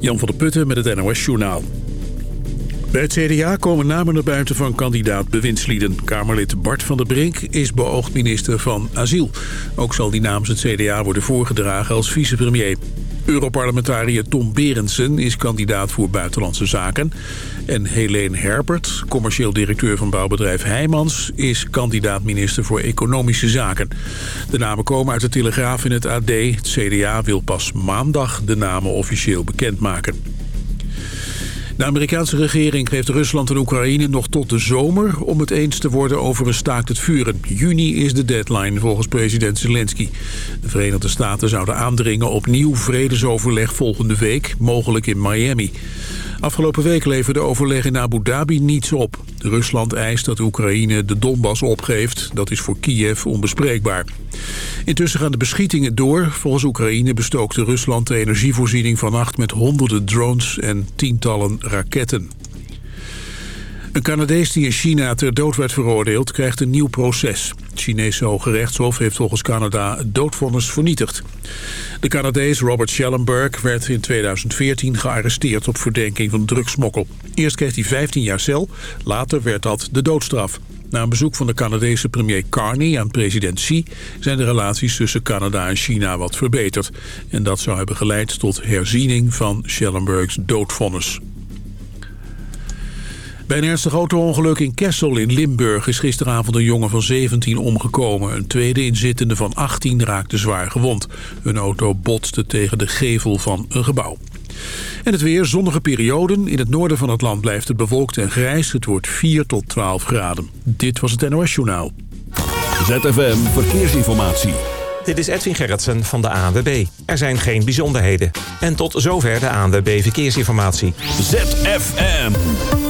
Jan van der Putten met het NOS Journaal. Bij het CDA komen namen naar buiten van kandidaat bewindslieden. Kamerlid Bart van der Brink is beoogd minister van Asiel. Ook zal die namens het CDA worden voorgedragen als vicepremier. Europarlementariër Tom Berendsen is kandidaat voor Buitenlandse Zaken. En Helene Herbert, commercieel directeur van bouwbedrijf Heijmans... is kandidaat-minister voor Economische Zaken. De namen komen uit de Telegraaf in het AD. Het CDA wil pas maandag de namen officieel bekendmaken. De Amerikaanse regering geeft Rusland en Oekraïne nog tot de zomer... om het eens te worden over een staakt het vuren. Juni is de deadline volgens president Zelensky. De Verenigde Staten zouden aandringen op nieuw vredesoverleg volgende week... mogelijk in Miami. Afgelopen week leverde overleg in Abu Dhabi niets op. Rusland eist dat Oekraïne de Donbass opgeeft. Dat is voor Kiev onbespreekbaar. Intussen gaan de beschietingen door. Volgens Oekraïne bestookte Rusland de energievoorziening vannacht... met honderden drones en tientallen raketten. Een Canadees die in China ter dood werd veroordeeld krijgt een nieuw proces. Het Chinese Hoge Rechtshof heeft volgens Canada het doodvonnis vernietigd. De Canadees Robert Schellenberg werd in 2014 gearresteerd op verdenking van drugsmokkel. Eerst kreeg hij 15 jaar cel, later werd dat de doodstraf. Na een bezoek van de Canadese premier Carney aan president Xi... zijn de relaties tussen Canada en China wat verbeterd. En dat zou hebben geleid tot herziening van Schellenbergs doodvonnis. Bij een ernstig auto-ongeluk in Kessel in Limburg is gisteravond een jongen van 17 omgekomen. Een tweede inzittende van 18 raakte zwaar gewond. Hun auto botste tegen de gevel van een gebouw. En het weer, zonnige perioden. In het noorden van het land blijft het bewolkt en grijs. Het wordt 4 tot 12 graden. Dit was het NOS Journaal. ZFM Verkeersinformatie. Dit is Edwin Gerritsen van de ANWB. Er zijn geen bijzonderheden. En tot zover de ANWB Verkeersinformatie. ZFM.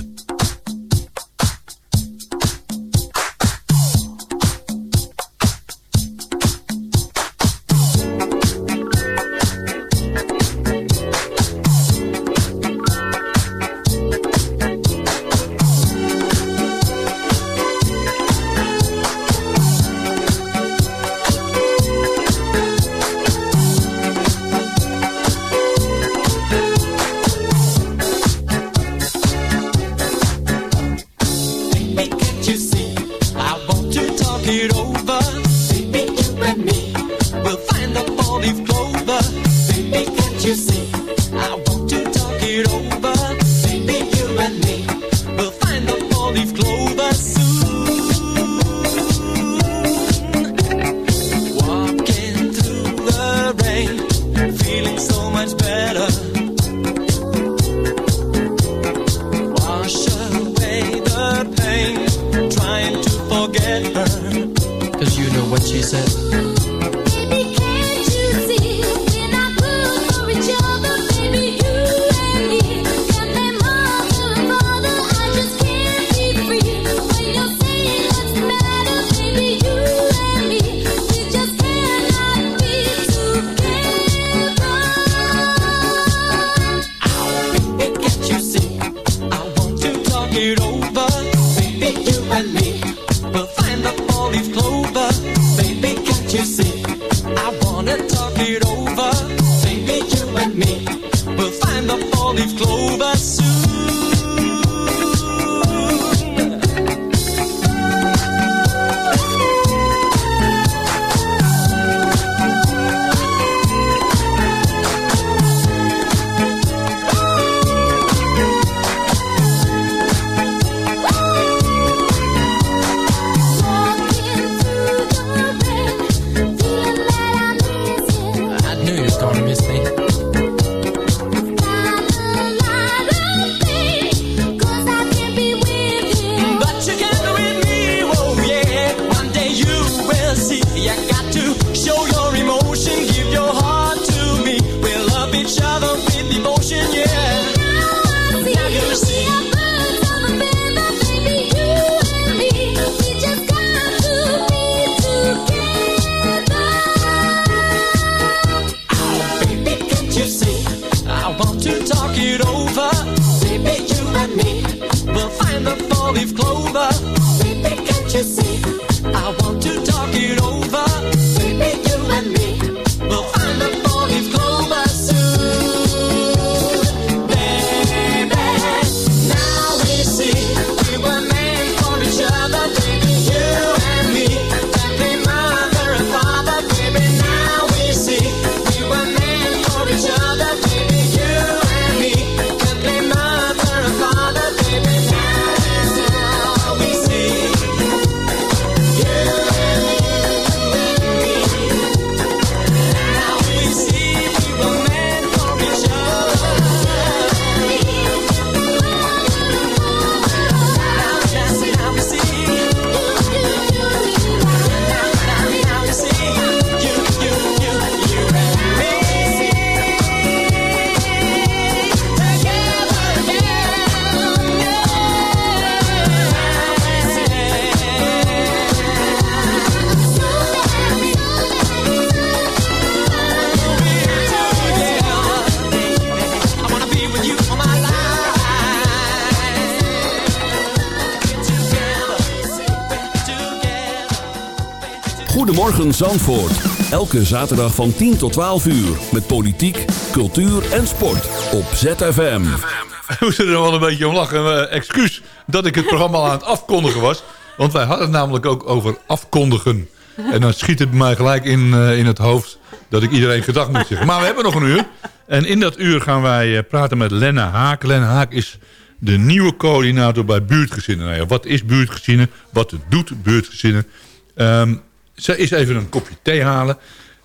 Goedemorgen Zandvoort. Elke zaterdag van 10 tot 12 uur. Met politiek, cultuur en sport. Op ZFM. We moeten er wel een beetje om lachen. Uh, excuus dat ik het programma aan het afkondigen was. Want wij hadden het namelijk ook over afkondigen. En dan schiet het mij gelijk in, uh, in het hoofd dat ik iedereen gedag moet zeggen. Maar we hebben nog een uur. En in dat uur gaan wij uh, praten met Lena Haak. Lena Haak is de nieuwe coördinator bij buurtgezinnen. Nou ja, wat is buurtgezinnen? Wat doet buurtgezinnen? Um, ze is even een kopje thee halen.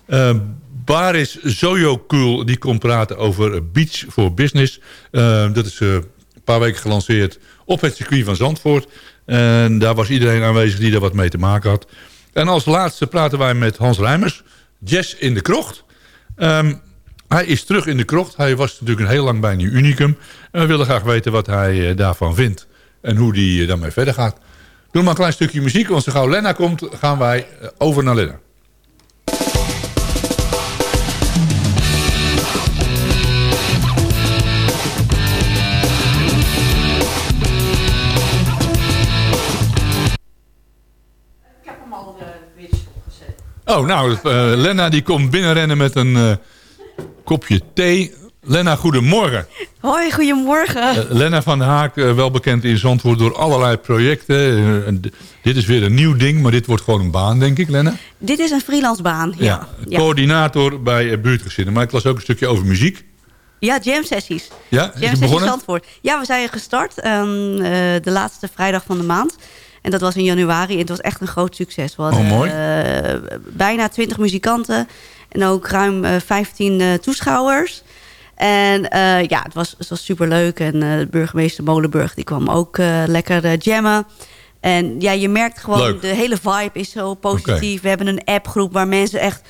Uh, Baris Zoyokul die komt praten over Beach for Business. Uh, dat is uh, een paar weken gelanceerd op het circuit van Zandvoort. En daar was iedereen aanwezig die daar wat mee te maken had. En als laatste praten wij met Hans Rijmers. Jazz in de krocht. Um, hij is terug in de krocht. Hij was natuurlijk een heel lang bij Nieuw Unicum. En we willen graag weten wat hij daarvan vindt. En hoe hij daarmee verder gaat. Doe maar een klein stukje muziek, want zo gauw Lena komt, gaan wij over naar Lena. Ik heb hem al weer stopgezet. Oh, nou, uh, Lena die komt binnenrennen met een uh, kopje thee. Lena, goedemorgen. Hoi, goedemorgen. Uh, Lena van der Haak, uh, wel bekend in Zandvoort door allerlei projecten. Uh, dit is weer een nieuw ding, maar dit wordt gewoon een baan, denk ik, Lena? Dit is een freelance baan, ja. ja. Coördinator bij buurtgezinnen. Maar ik las ook een stukje over muziek. Ja, jam sessies. Ja, jam sessies begonnen? Zandvoort. Ja, we zijn gestart um, de laatste vrijdag van de maand. En dat was in januari en het was echt een groot succes. We hadden, oh, mooi. bijna 20 muzikanten en ook ruim 15 toeschouwers. En uh, ja, het was, het was superleuk. En uh, burgemeester Molenburg die kwam ook uh, lekker jammen. En ja, je merkt gewoon, Leuk. de hele vibe is zo positief. Okay. We hebben een appgroep waar mensen echt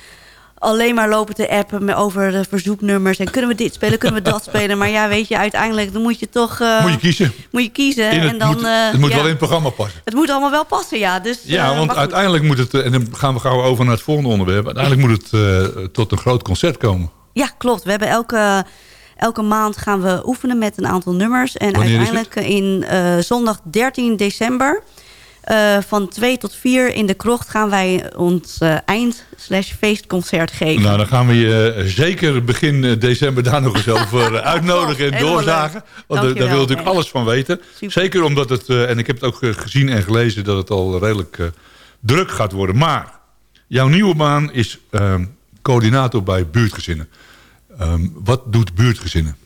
alleen maar lopen te appen over de verzoeknummers. En kunnen we dit spelen, kunnen we dat spelen. Maar ja, weet je, uiteindelijk dan moet je toch... moet je kiezen. Moet je kiezen. het en dan, moet, het moet ja, wel in het programma passen. Het moet allemaal wel passen, ja. Dus, ja, want uiteindelijk moet het... En dan gaan we gauw over naar het volgende onderwerp. Uiteindelijk moet het tot een groot concert komen. Ja, klopt. We hebben elke... Elke maand gaan we oefenen met een aantal nummers. En Wanneer uiteindelijk in uh, zondag 13 december... Uh, van 2 tot 4 in de krocht gaan wij ons uh, eind-feestconcert geven. Nou, dan gaan we je zeker begin december daar nog eens over uitnodigen en doorzagen. Want daar wil ik natuurlijk alles van weten. Super. Zeker omdat het, en ik heb het ook gezien en gelezen... dat het al redelijk druk gaat worden. Maar jouw nieuwe baan is coördinator bij buurtgezinnen. Um, wat doet buurtgezinnen?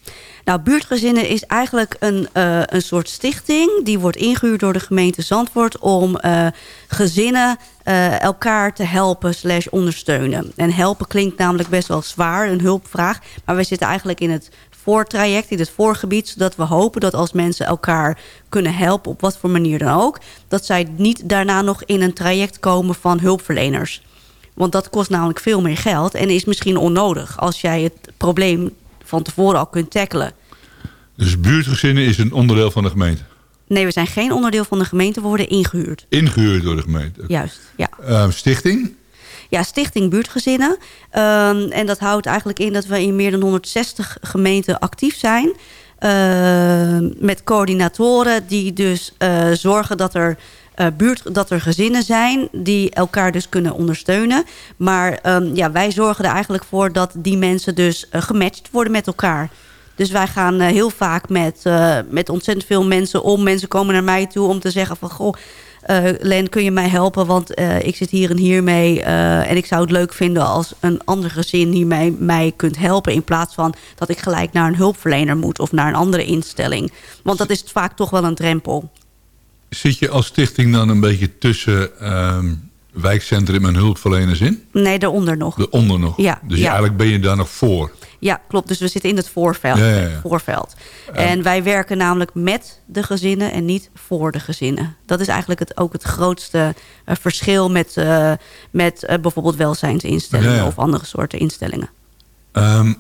Nou, buurtgezinnen is eigenlijk een, uh, een soort stichting. Die wordt ingehuurd door de gemeente Zandvoort... om uh, gezinnen uh, elkaar te helpen slash ondersteunen. En helpen klinkt namelijk best wel zwaar, een hulpvraag. Maar wij zitten eigenlijk in het voortraject, in het voorgebied... zodat we hopen dat als mensen elkaar kunnen helpen... op wat voor manier dan ook... dat zij niet daarna nog in een traject komen van hulpverleners... Want dat kost namelijk veel meer geld en is misschien onnodig... als jij het probleem van tevoren al kunt tackelen. Dus buurtgezinnen is een onderdeel van de gemeente? Nee, we zijn geen onderdeel van de gemeente. We worden ingehuurd. Ingehuurd door de gemeente? Juist, ja. Uh, stichting? Ja, Stichting Buurtgezinnen. Um, en dat houdt eigenlijk in dat we in meer dan 160 gemeenten actief zijn... Uh, met coördinatoren die dus uh, zorgen dat er uh, buurt, dat er gezinnen zijn die elkaar dus kunnen ondersteunen. Maar um, ja, wij zorgen er eigenlijk voor dat die mensen dus uh, gematcht worden met elkaar. Dus wij gaan uh, heel vaak met, met ontzettend veel mensen om. Mensen komen naar mij toe om te zeggen van... goh, Len, kun je mij helpen? Want ik zit hier en hier mee. en ik zou het leuk vinden als een ander gezin hiermee mij kunt helpen. In plaats van dat ik gelijk naar een hulpverlener moet of naar een andere instelling. Want dat is vaak toch wel een drempel. Zit je als stichting dan een beetje tussen um, wijkcentrum en hulpverleners in? Nee, daaronder nog. Daaronder nog? Ja. Dus ja. eigenlijk ben je daar nog voor? Ja, klopt. Dus we zitten in het voorveld. Ja, ja, ja. voorveld. En wij werken namelijk met de gezinnen en niet voor de gezinnen. Dat is eigenlijk het, ook het grootste uh, verschil met, uh, met uh, bijvoorbeeld welzijnsinstellingen of andere soorten instellingen. Um,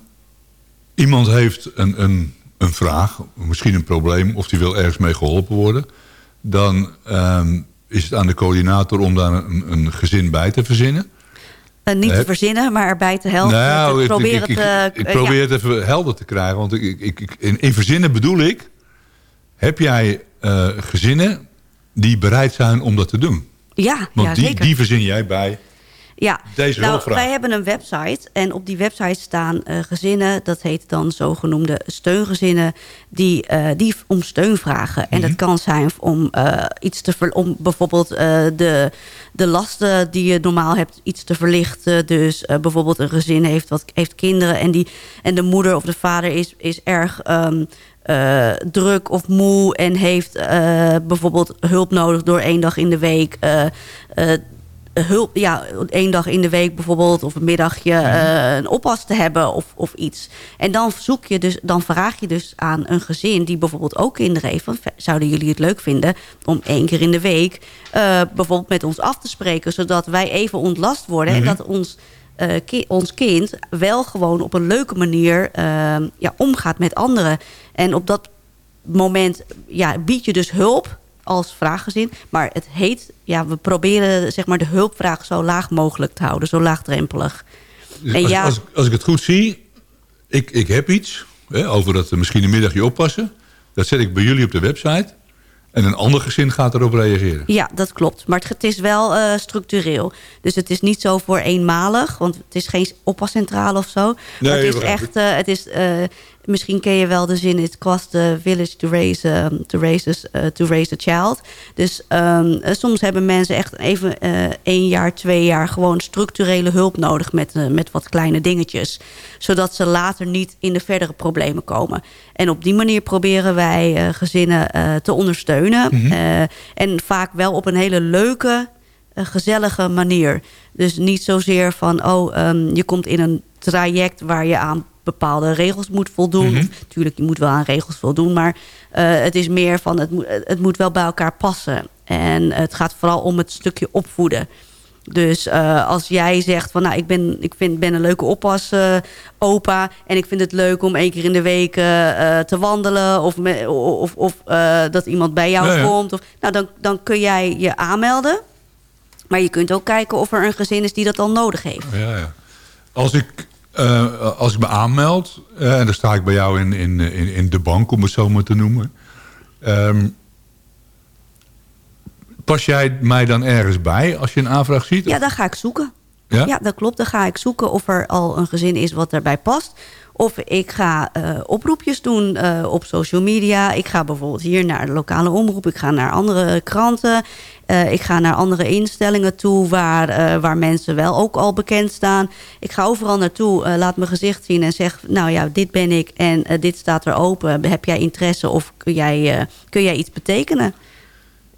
iemand heeft een, een, een vraag, misschien een probleem, of die wil ergens mee geholpen worden dan um, is het aan de coördinator om daar een, een gezin bij te verzinnen. Uh, niet te verzinnen, maar erbij te helpen. Nou, te ik, proberen ik, ik, te, ik, probeer ja. het even helder te krijgen. Want ik, in, in verzinnen bedoel ik... heb jij uh, gezinnen die bereid zijn om dat te doen? Ja, Want ja die, zeker. die verzin jij bij... Ja, Deze nou, wij hebben een website en op die website staan eh, gezinnen, dat heet dan zogenoemde steungezinnen, die, eh, die om steun vragen. En Mhm. dat kan zijn om eh, iets te ver, om bijvoorbeeld de, de lasten die je normaal hebt, iets te verlichten. Dus bijvoorbeeld een gezin heeft, wat, heeft kinderen en, die, en de moeder of de vader is, is erg. ehm, eh, druk of moe en heeft bijvoorbeeld hulp nodig door één dag in de week. Hulp, ja, één dag in de week bijvoorbeeld, of een middagje eh, een oppas te hebben of, of iets. En dan zoek je dus, dan vraag je dus aan een gezin die bijvoorbeeld ook kinderen heeft. Van, zouden jullie het leuk vinden om één keer in de week eh, bijvoorbeeld met ons af te spreken, zodat wij even ontlast worden en dat ons ki- ons kind wel gewoon op een leuke manier ja, omgaat met anderen. En op dat moment ja, bied je dus hulp als vraaggezin. Maar het heet, ja, we proberen zeg maar, de hulpvraag zo laag mogelijk te houden. Zo laagdrempelig. Dus En als, ja- als, als ik het goed zie, ik, ik heb iets hè, over dat misschien een middagje oppassen. Dat zet ik bij jullie op de website. En een ander gezin gaat erop reageren. Ja, dat klopt. Maar het, het is wel eh, structureel. Dus het is niet zo voor eenmalig. Want het is geen oppascentrale of zo. Nee, maar het is echt... eh, het is, eh, misschien ken je wel de zin... It costs the village to raise, um, to raise, eh, to raise a child. Dus ehm, eh, soms hebben mensen echt even eh, één jaar, twee jaar... gewoon structurele hulp nodig met, eh, met wat kleine dingetjes. Zodat ze later niet in de verdere problemen komen. En op die manier proberen wij gezinnen te ondersteunen. Eh, en vaak wel op een hele leuke, gezellige manier. Dus niet zozeer van, oh, ehm, je komt in een traject waar je aan bepaalde regels moet voldoen. Of, Tuurlijk, je moet wel aan regels voldoen, maar eh, het is meer van, het moet, het moet wel bij elkaar passen. En het gaat vooral om het stukje opvoeden. Dus eh, als jij zegt van nou, ik ben, ik vind, ben een leuke oppas eh, opa en ik vind het leuk om één keer in de week te wandelen of, me- of, of dat iemand bij jou komt. Of, nou, dan, dan kun jij je aanmelden. Maar je kunt ook kijken of er een gezin is die dat al nodig heeft. Ja, ja. Als, ik, eh, als ik me aanmeld, eh, en dan sta ik bij jou in, in, in, in de bank, om het zo maar te noemen. Ehm, pas jij mij dan ergens bij als je een aanvraag ziet? Ja, dan ga ik zoeken. Ja? Ja, dat klopt. Dan ga ik zoeken of er al een gezin is wat daarbij past. Of ik ga eh, oproepjes doen eh, op social media. Ik ga bijvoorbeeld hier naar de lokale omroep. Ik ga naar andere kranten. Eh, ik ga naar andere instellingen toe waar, waar mensen wel ook al bekend staan. Ik ga overal naartoe, laat mijn gezicht zien en zeg... nou ja, dit ben ik en dit staat er open. Heb jij interesse of kun jij, kun jij iets betekenen?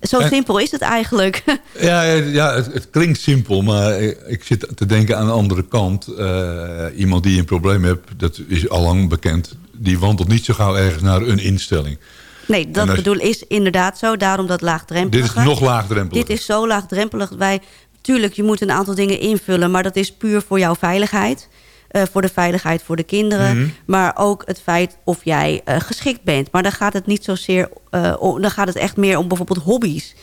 Zo En- simpel is het eigenlijk. Ja, ja, het, het klinkt simpel, maar ik, zit te denken aan de andere kant. Eh, iemand die een probleem heeft, dat is allang bekend. Die wandelt niet zo gauw ergens naar een instelling. Nee, dat als- bedoel is inderdaad zo. Daarom dat Dit laagdrempelige. is nog laagdrempeliger. Dit is zo laagdrempelig. Wij, tuurlijk, je moet een aantal dingen invullen. Maar dat is puur voor jouw veiligheid. Eh, voor de veiligheid voor de kinderen. Mhm. Maar ook het feit of jij eh, geschikt bent. Maar dan gaat het niet zozeer... om- dan gaat het echt meer om bijvoorbeeld hobby's.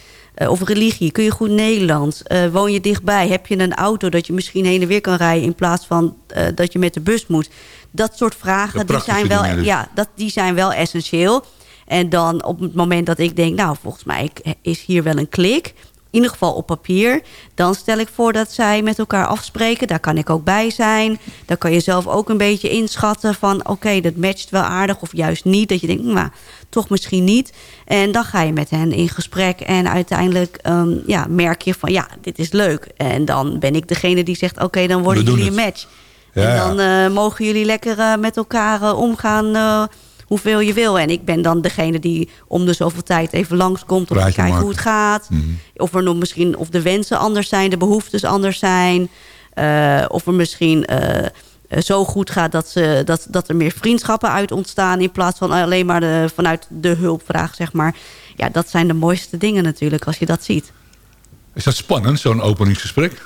Of religie. Kun je goed Nederlands? Woon je dichtbij? Heb je een auto dat je misschien heen en weer kan rijden... in plaats van dat je met de bus moet? Dat soort vragen die zijn, wel, dus. ja, dat, die zijn wel essentieel. En dan op het moment dat ik denk... nou, volgens mij is hier wel een klik... in ieder geval op papier... dan stel ik voor dat zij met elkaar afspreken. Daar kan ik ook bij zijn. Dan kan je zelf ook een beetje inschatten van... oké, dat matcht wel aardig of juist niet. Dat je denkt, nou, toch misschien niet. En dan ga je met hen in gesprek... en uiteindelijk ehm, ja, merk je van, ja, dit is leuk. En dan ben ik degene die zegt... oké, dan worden jullie een match. Ja, en ja. dan eh, mogen jullie lekker eh, met elkaar eh, omgaan... hoeveel je wil. En ik ben dan degene die om de zoveel tijd even langskomt... om te kijken hoe het gaat. Mhm. Of er nog misschien of de wensen anders zijn, de behoeftes anders zijn. Eh, of er misschien eh, zo goed gaat dat, ze, dat, dat er meer vriendschappen uit ontstaan... in plaats van alleen maar de, vanuit de hulpvraag, zeg maar. Ja, dat zijn de mooiste dingen natuurlijk, als je dat ziet. Is dat spannend, zo'n openingsgesprek?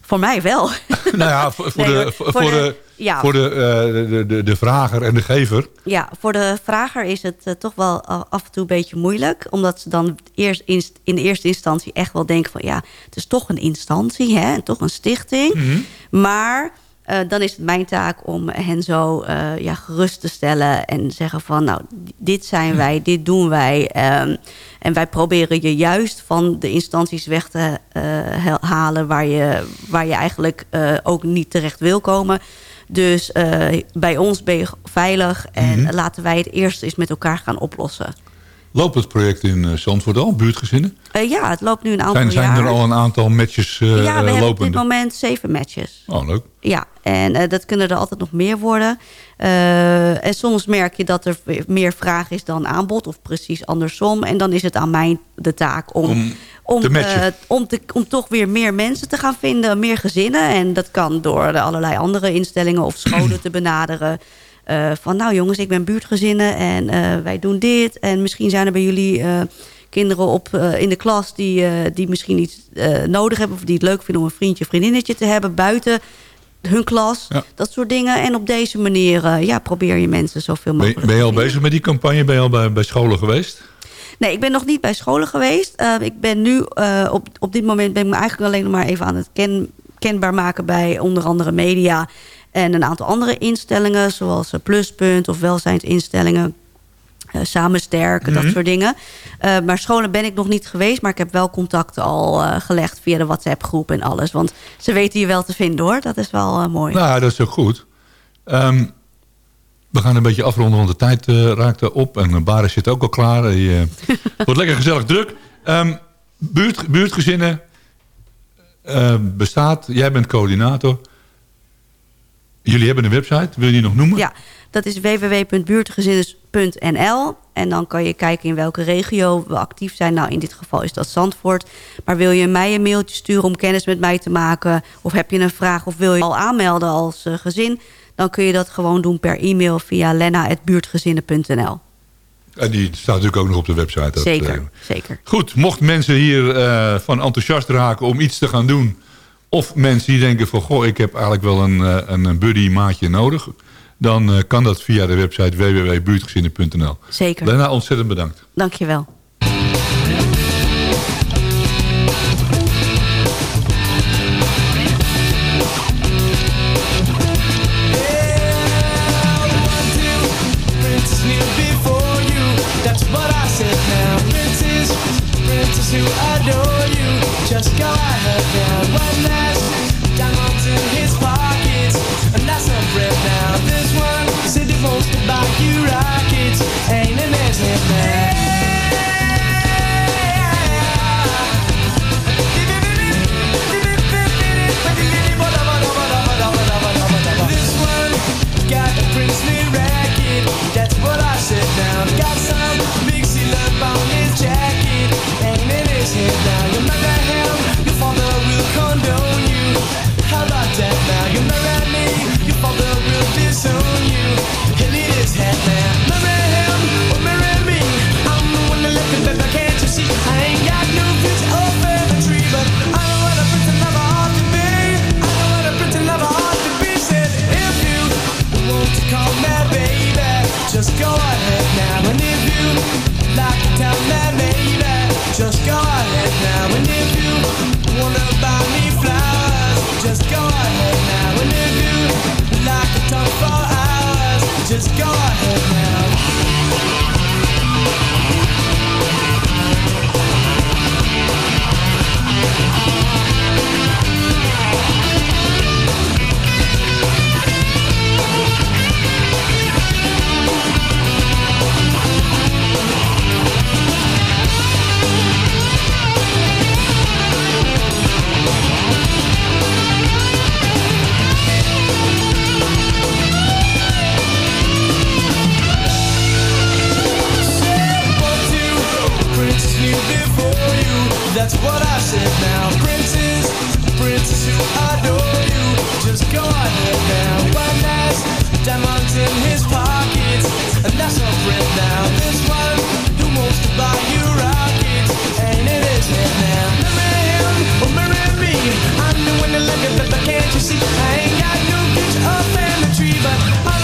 Voor mij wel. nou ja, voor, Nee, de, voor, de- ja. voor de, eh, de, de, de vrager en de gever. Ja, voor de vrager is het eh, toch wel af en toe een beetje moeilijk. Omdat ze dan eerst in, in de eerste instantie echt wel denken van... ja, het is toch een instantie, hè, en toch een stichting. Maar Uh, dan is het mijn taak om hen zo ja, gerust te stellen en zeggen van nou, dit zijn wij, dit doen wij. Um, en wij proberen je juist van de instanties weg te halen waar je, waar je eigenlijk ook niet terecht wil komen. Dus bij ons ben je veilig en -hmm. laten wij het eerst eens met elkaar gaan oplossen. Loopt het project in Zandvoort al, buurtgezinnen? Uh, ja, het loopt nu een aantal zijn, jaar. Zijn er al een aantal matches uh, Ja, we lopende? hebben op dit moment zeven matches. Oh, leuk. Ja, en uh, dat kunnen er altijd nog meer worden. En soms merk je dat er meer vraag is dan aanbod. Of precies andersom. En dan is het aan mij de taak om... Om, om, te om, te, om toch weer meer mensen te gaan vinden. Meer gezinnen. En dat kan door allerlei andere instellingen of scholen te benaderen. Uh, van nou jongens, ik ben buurtgezinnen en uh, wij doen dit. En misschien zijn er bij jullie uh, kinderen op, in de klas... die, die misschien iets nodig hebben... of die het leuk vinden om een vriendje of vriendinnetje te hebben... buiten hun klas, Ja. dat soort dingen. En op deze manier ja, probeer je mensen zoveel Ben, mogelijk je- ben je al bezig met die campagne? Ben je al bij, bij scholen geweest? Nee, ik ben nog niet bij scholen geweest. Ik ben nu, op, op dit moment ben ik me eigenlijk alleen nog maar even aan het ken, kenbaar maken bij onder andere media en een aantal andere instellingen, zoals uh, Pluspunt of welzijnsinstellingen. Uh, samen sterken, dat Mhm. soort dingen. Uh, maar scholen ben ik nog niet geweest. Maar ik heb wel contacten al uh, gelegd via de WhatsApp-groep en alles. Want ze weten je wel te vinden hoor. Dat is wel mooi. Nou, dat is ook goed. Ehm, we gaan een beetje afronden, want de tijd eh, raakt er op. En uh, Baris zit ook al klaar. Eh, het wordt lekker gezellig druk. Ehm, buurt, buurtgezinnen eh, bestaat. Jij bent coördinator. Jullie hebben een website. Wil je die nog noemen? Ja, dat is www.buurtgezinnen.nl. En dan kan je kijken in welke regio we actief zijn. Nou, in dit geval is dat Zandvoort. Maar wil je mij een mailtje sturen om kennis met mij te maken... of heb je een vraag of wil je al aanmelden als uh, gezin... dan kun je dat gewoon doen per e-mail via lenna.buurtgezinnen.nl. En die staat natuurlijk ook nog op de website. Dat, Zeker, eh, zeker. Goed, mocht mensen hier eh, van enthousiast raken om iets te gaan doen... of mensen die denken van... goh, ik heb eigenlijk wel een, eh, een, een buddy maatje nodig... dan eh, kan dat via de website www.buurtgezinnen.nl. Zeker, Lena, ontzettend bedankt. dankjewel. Princess kneel before just go ahead now. And if you wanna buy me flowers, just go ahead now. And if you like to talk for hours, just go ahead now. What I said now. Princess, princess who adore you. Just go ahead now. One last diamonds in his pockets. And that's a friend now. This one who wants to buy you rockets. Ain't it his head now? Marry him or oh, marry me. I'm the one that love you, but can't you see? I ain't got no up in the tree, but I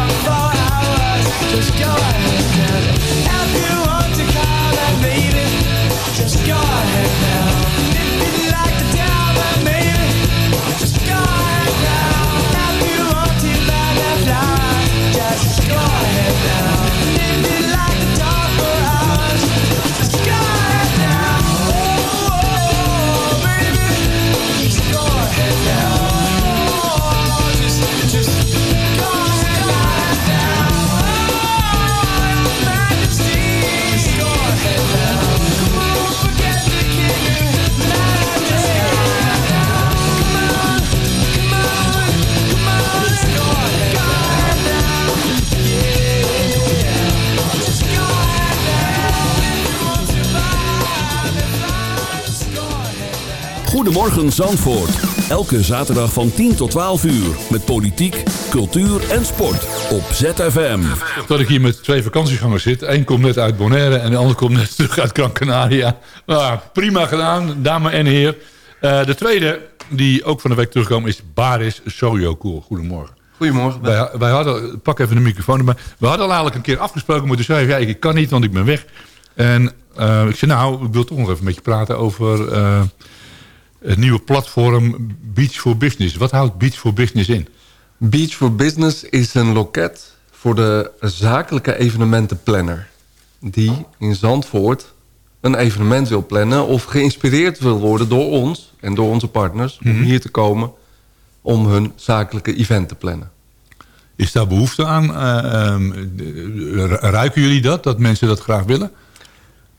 like to talk for hours, just go ahead Goedemorgen Zandvoort. Elke zaterdag van 10 tot 12 uur. Met politiek, cultuur en sport. Op ZFM. Dat ik hier met twee vakantiegangers zit. Eén komt net uit Bonaire en de ander komt net terug uit Gran Canaria. Nou, prima gedaan, dame en heer. Eh, de tweede, die ook van de week terugkwam, is Baris Sojokool. Goedemorgen. Goedemorgen. Wij, wij hadden, pak even de microfoon erbij. We hadden al eigenlijk een keer afgesproken, maar zei hij, ja, ik kan niet, want ik ben weg. En eh, ik zei, nou, ik wil toch nog even met je praten over eh, het nieuwe platform Beach for Business. Wat houdt Beach for Business in? Beach for Business is een loket voor de zakelijke evenementenplanner. Die in Zandvoort een evenement wil plannen of geïnspireerd wil worden door ons en door onze partners om hier te komen om hun zakelijke event te plannen. Is daar behoefte aan? Eh, ehm, eh, ruiken jullie dat, dat mensen dat graag willen?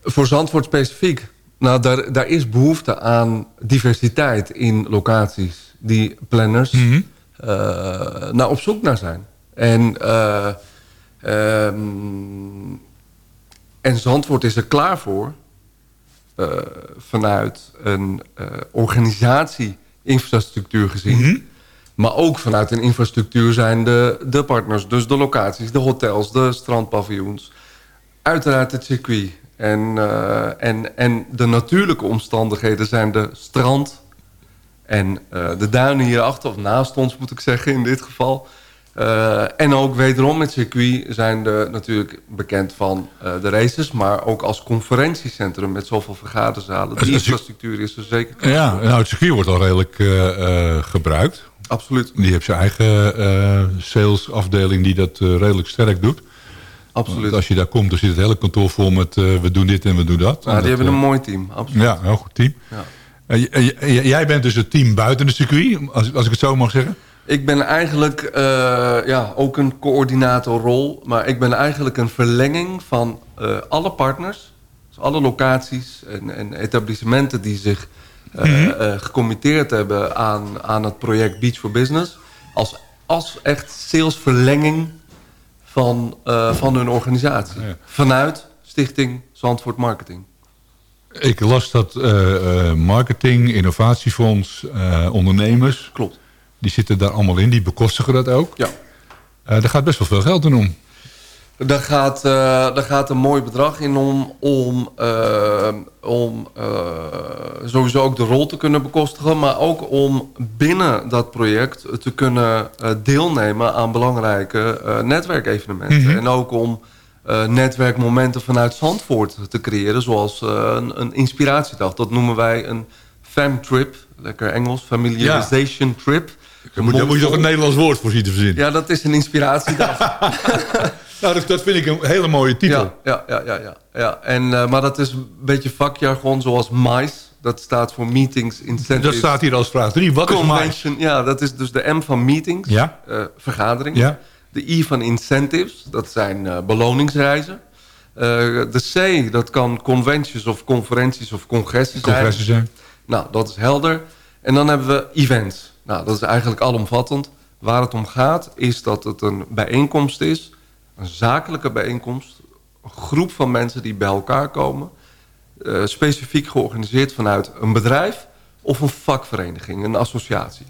Voor Zandvoort specifiek. Nou, daar, daar is behoefte aan diversiteit in locaties die planners naar op zoek naar zijn. En, eh, ehm, en Zandvoort is er klaar voor eh, vanuit een organisatie-infrastructuur gezien. Mhm. Maar ook vanuit een infrastructuur zijn de, de partners, dus de locaties, de hotels, de strandpaviljoens. Uiteraard het circuit. En, eh, en, en de natuurlijke omstandigheden zijn de strand en eh, de duinen hierachter, of naast ons moet ik zeggen in dit geval. Eh, en ook wederom het circuit zijn de, natuurlijk bekend van de races... maar ook als conferentiecentrum met zoveel vergaderzalen. Het- infrastructuur is er zeker Ja, nou, het circuit wordt al redelijk gebruikt. Absoluut, Die heeft zijn eigen salesafdeling die dat redelijk sterk doet. Absoluut. Want als je daar komt, dan zit het hele kantoor vol met eh, we doen dit en we doen dat. En die hebben een eh, mooi team, absoluut. Ja, een heel goed team. Ja. Jij bent dus het team buiten het circuit, als, als ik het zo mag zeggen. Ik ben eigenlijk eh, ja, ook een coördinatorrol... maar ik ben eigenlijk een verlenging van alle partners... dus alle locaties en, en etablissementen die zich eh, gecommitteerd hebben... Aan, aan het project Beach for Business... als, als echt salesverlenging van, eh, van hun organisatie. Ja. Vanuit Stichting Zandvoort Marketing. Ik las dat eh, eh, marketing, innovatiefonds, ondernemers... Klopt. die zitten daar allemaal in, die bekostigen dat ook. Ja. Daar gaat best wel veel geld in om. Daar gaat, eh, daar gaat een mooi bedrag in om, om, eh, om eh, sowieso ook de rol te kunnen bekostigen... maar ook om binnen dat project te kunnen deelnemen aan belangrijke netwerkevenementen. En ook om netwerkmomenten vanuit Zandvoort te creëren... zoals een, een inspiratiedag. Dat noemen wij een fam-trip, lekker Engels, familiarization trip. Daar moet, daar moet je toch een Nederlands woord voor zien te verzinnen. Ja, dat is een inspiratiedag. Nou, dat, dat vind ik een hele mooie titel. Ja, ja, ja, ja. ja. En, eh, maar dat is een beetje vakjargon zoals MICE. Dat staat voor Meetings Incentives Dat staat hier als vraag 3. Wat is MICE? Ja, dat is dus de M van Meetings, Ja. eh, vergadering. Ja. De I van Incentives, dat zijn eh, beloningsreizen. De C, dat kan conventions of conferenties of congressen zijn. Congressen zijn. Nou, dat is helder. En dan hebben we events. Nou, dat is eigenlijk alomvattend. Waar het om gaat is dat het een bijeenkomst is... een zakelijke bijeenkomst. Een groep van mensen die bij elkaar komen. eh, specifiek georganiseerd vanuit een bedrijf of een vakvereniging, een associatie.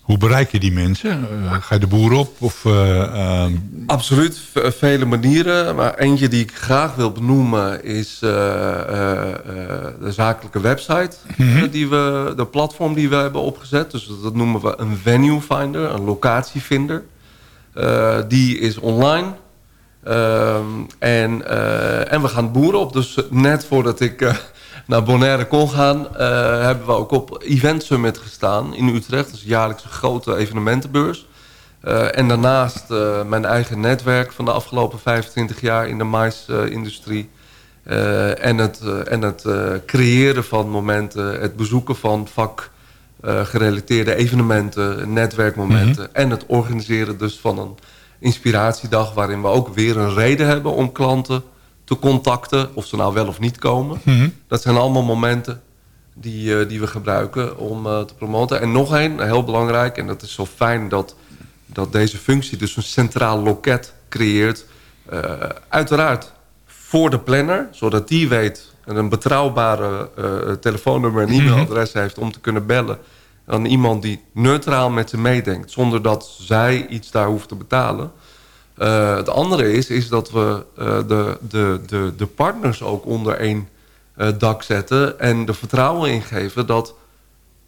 Hoe bereik je die mensen? Eh, ga je de boer op? Of, ehm, Absoluut, vele manieren. Maar eentje die ik graag wil benoemen is de zakelijke website. eh, die we, de platform die we hebben opgezet. Dus dat noemen we een venue finder, een locatievinder. Eh, die is online. Ehm, en, eh, en we gaan boeren op. Dus net voordat ik eh, naar Bonaire kon gaan... hebben we ook op Event Summit gestaan in Utrecht. Dat is een jaarlijkse grote evenementenbeurs. En daarnaast mijn eigen netwerk van de afgelopen 25 jaar in de maisindustrie. Eh, en het, en het creëren van momenten, het bezoeken van vakgerelateerde evenementen, netwerkmomenten. En het organiseren dus van een inspiratiedag waarin we ook weer een reden hebben om klanten te contacten. Of ze nou wel of niet komen. Dat zijn allemaal momenten die, eh, die we gebruiken om eh, te promoten. En nog één, heel belangrijk, en dat is zo fijn dat, dat deze functie dus een centraal loket creëert. Eh, uiteraard voor de planner, zodat die weet een betrouwbare eh, telefoonnummer en e-mailadres heeft om te kunnen bellen aan iemand die neutraal met ze meedenkt, zonder dat zij iets daar hoeft te betalen. Eh, het andere is, is dat we eh, de, de, de, de partners ook onder één eh, dak zetten... en er vertrouwen in geven dat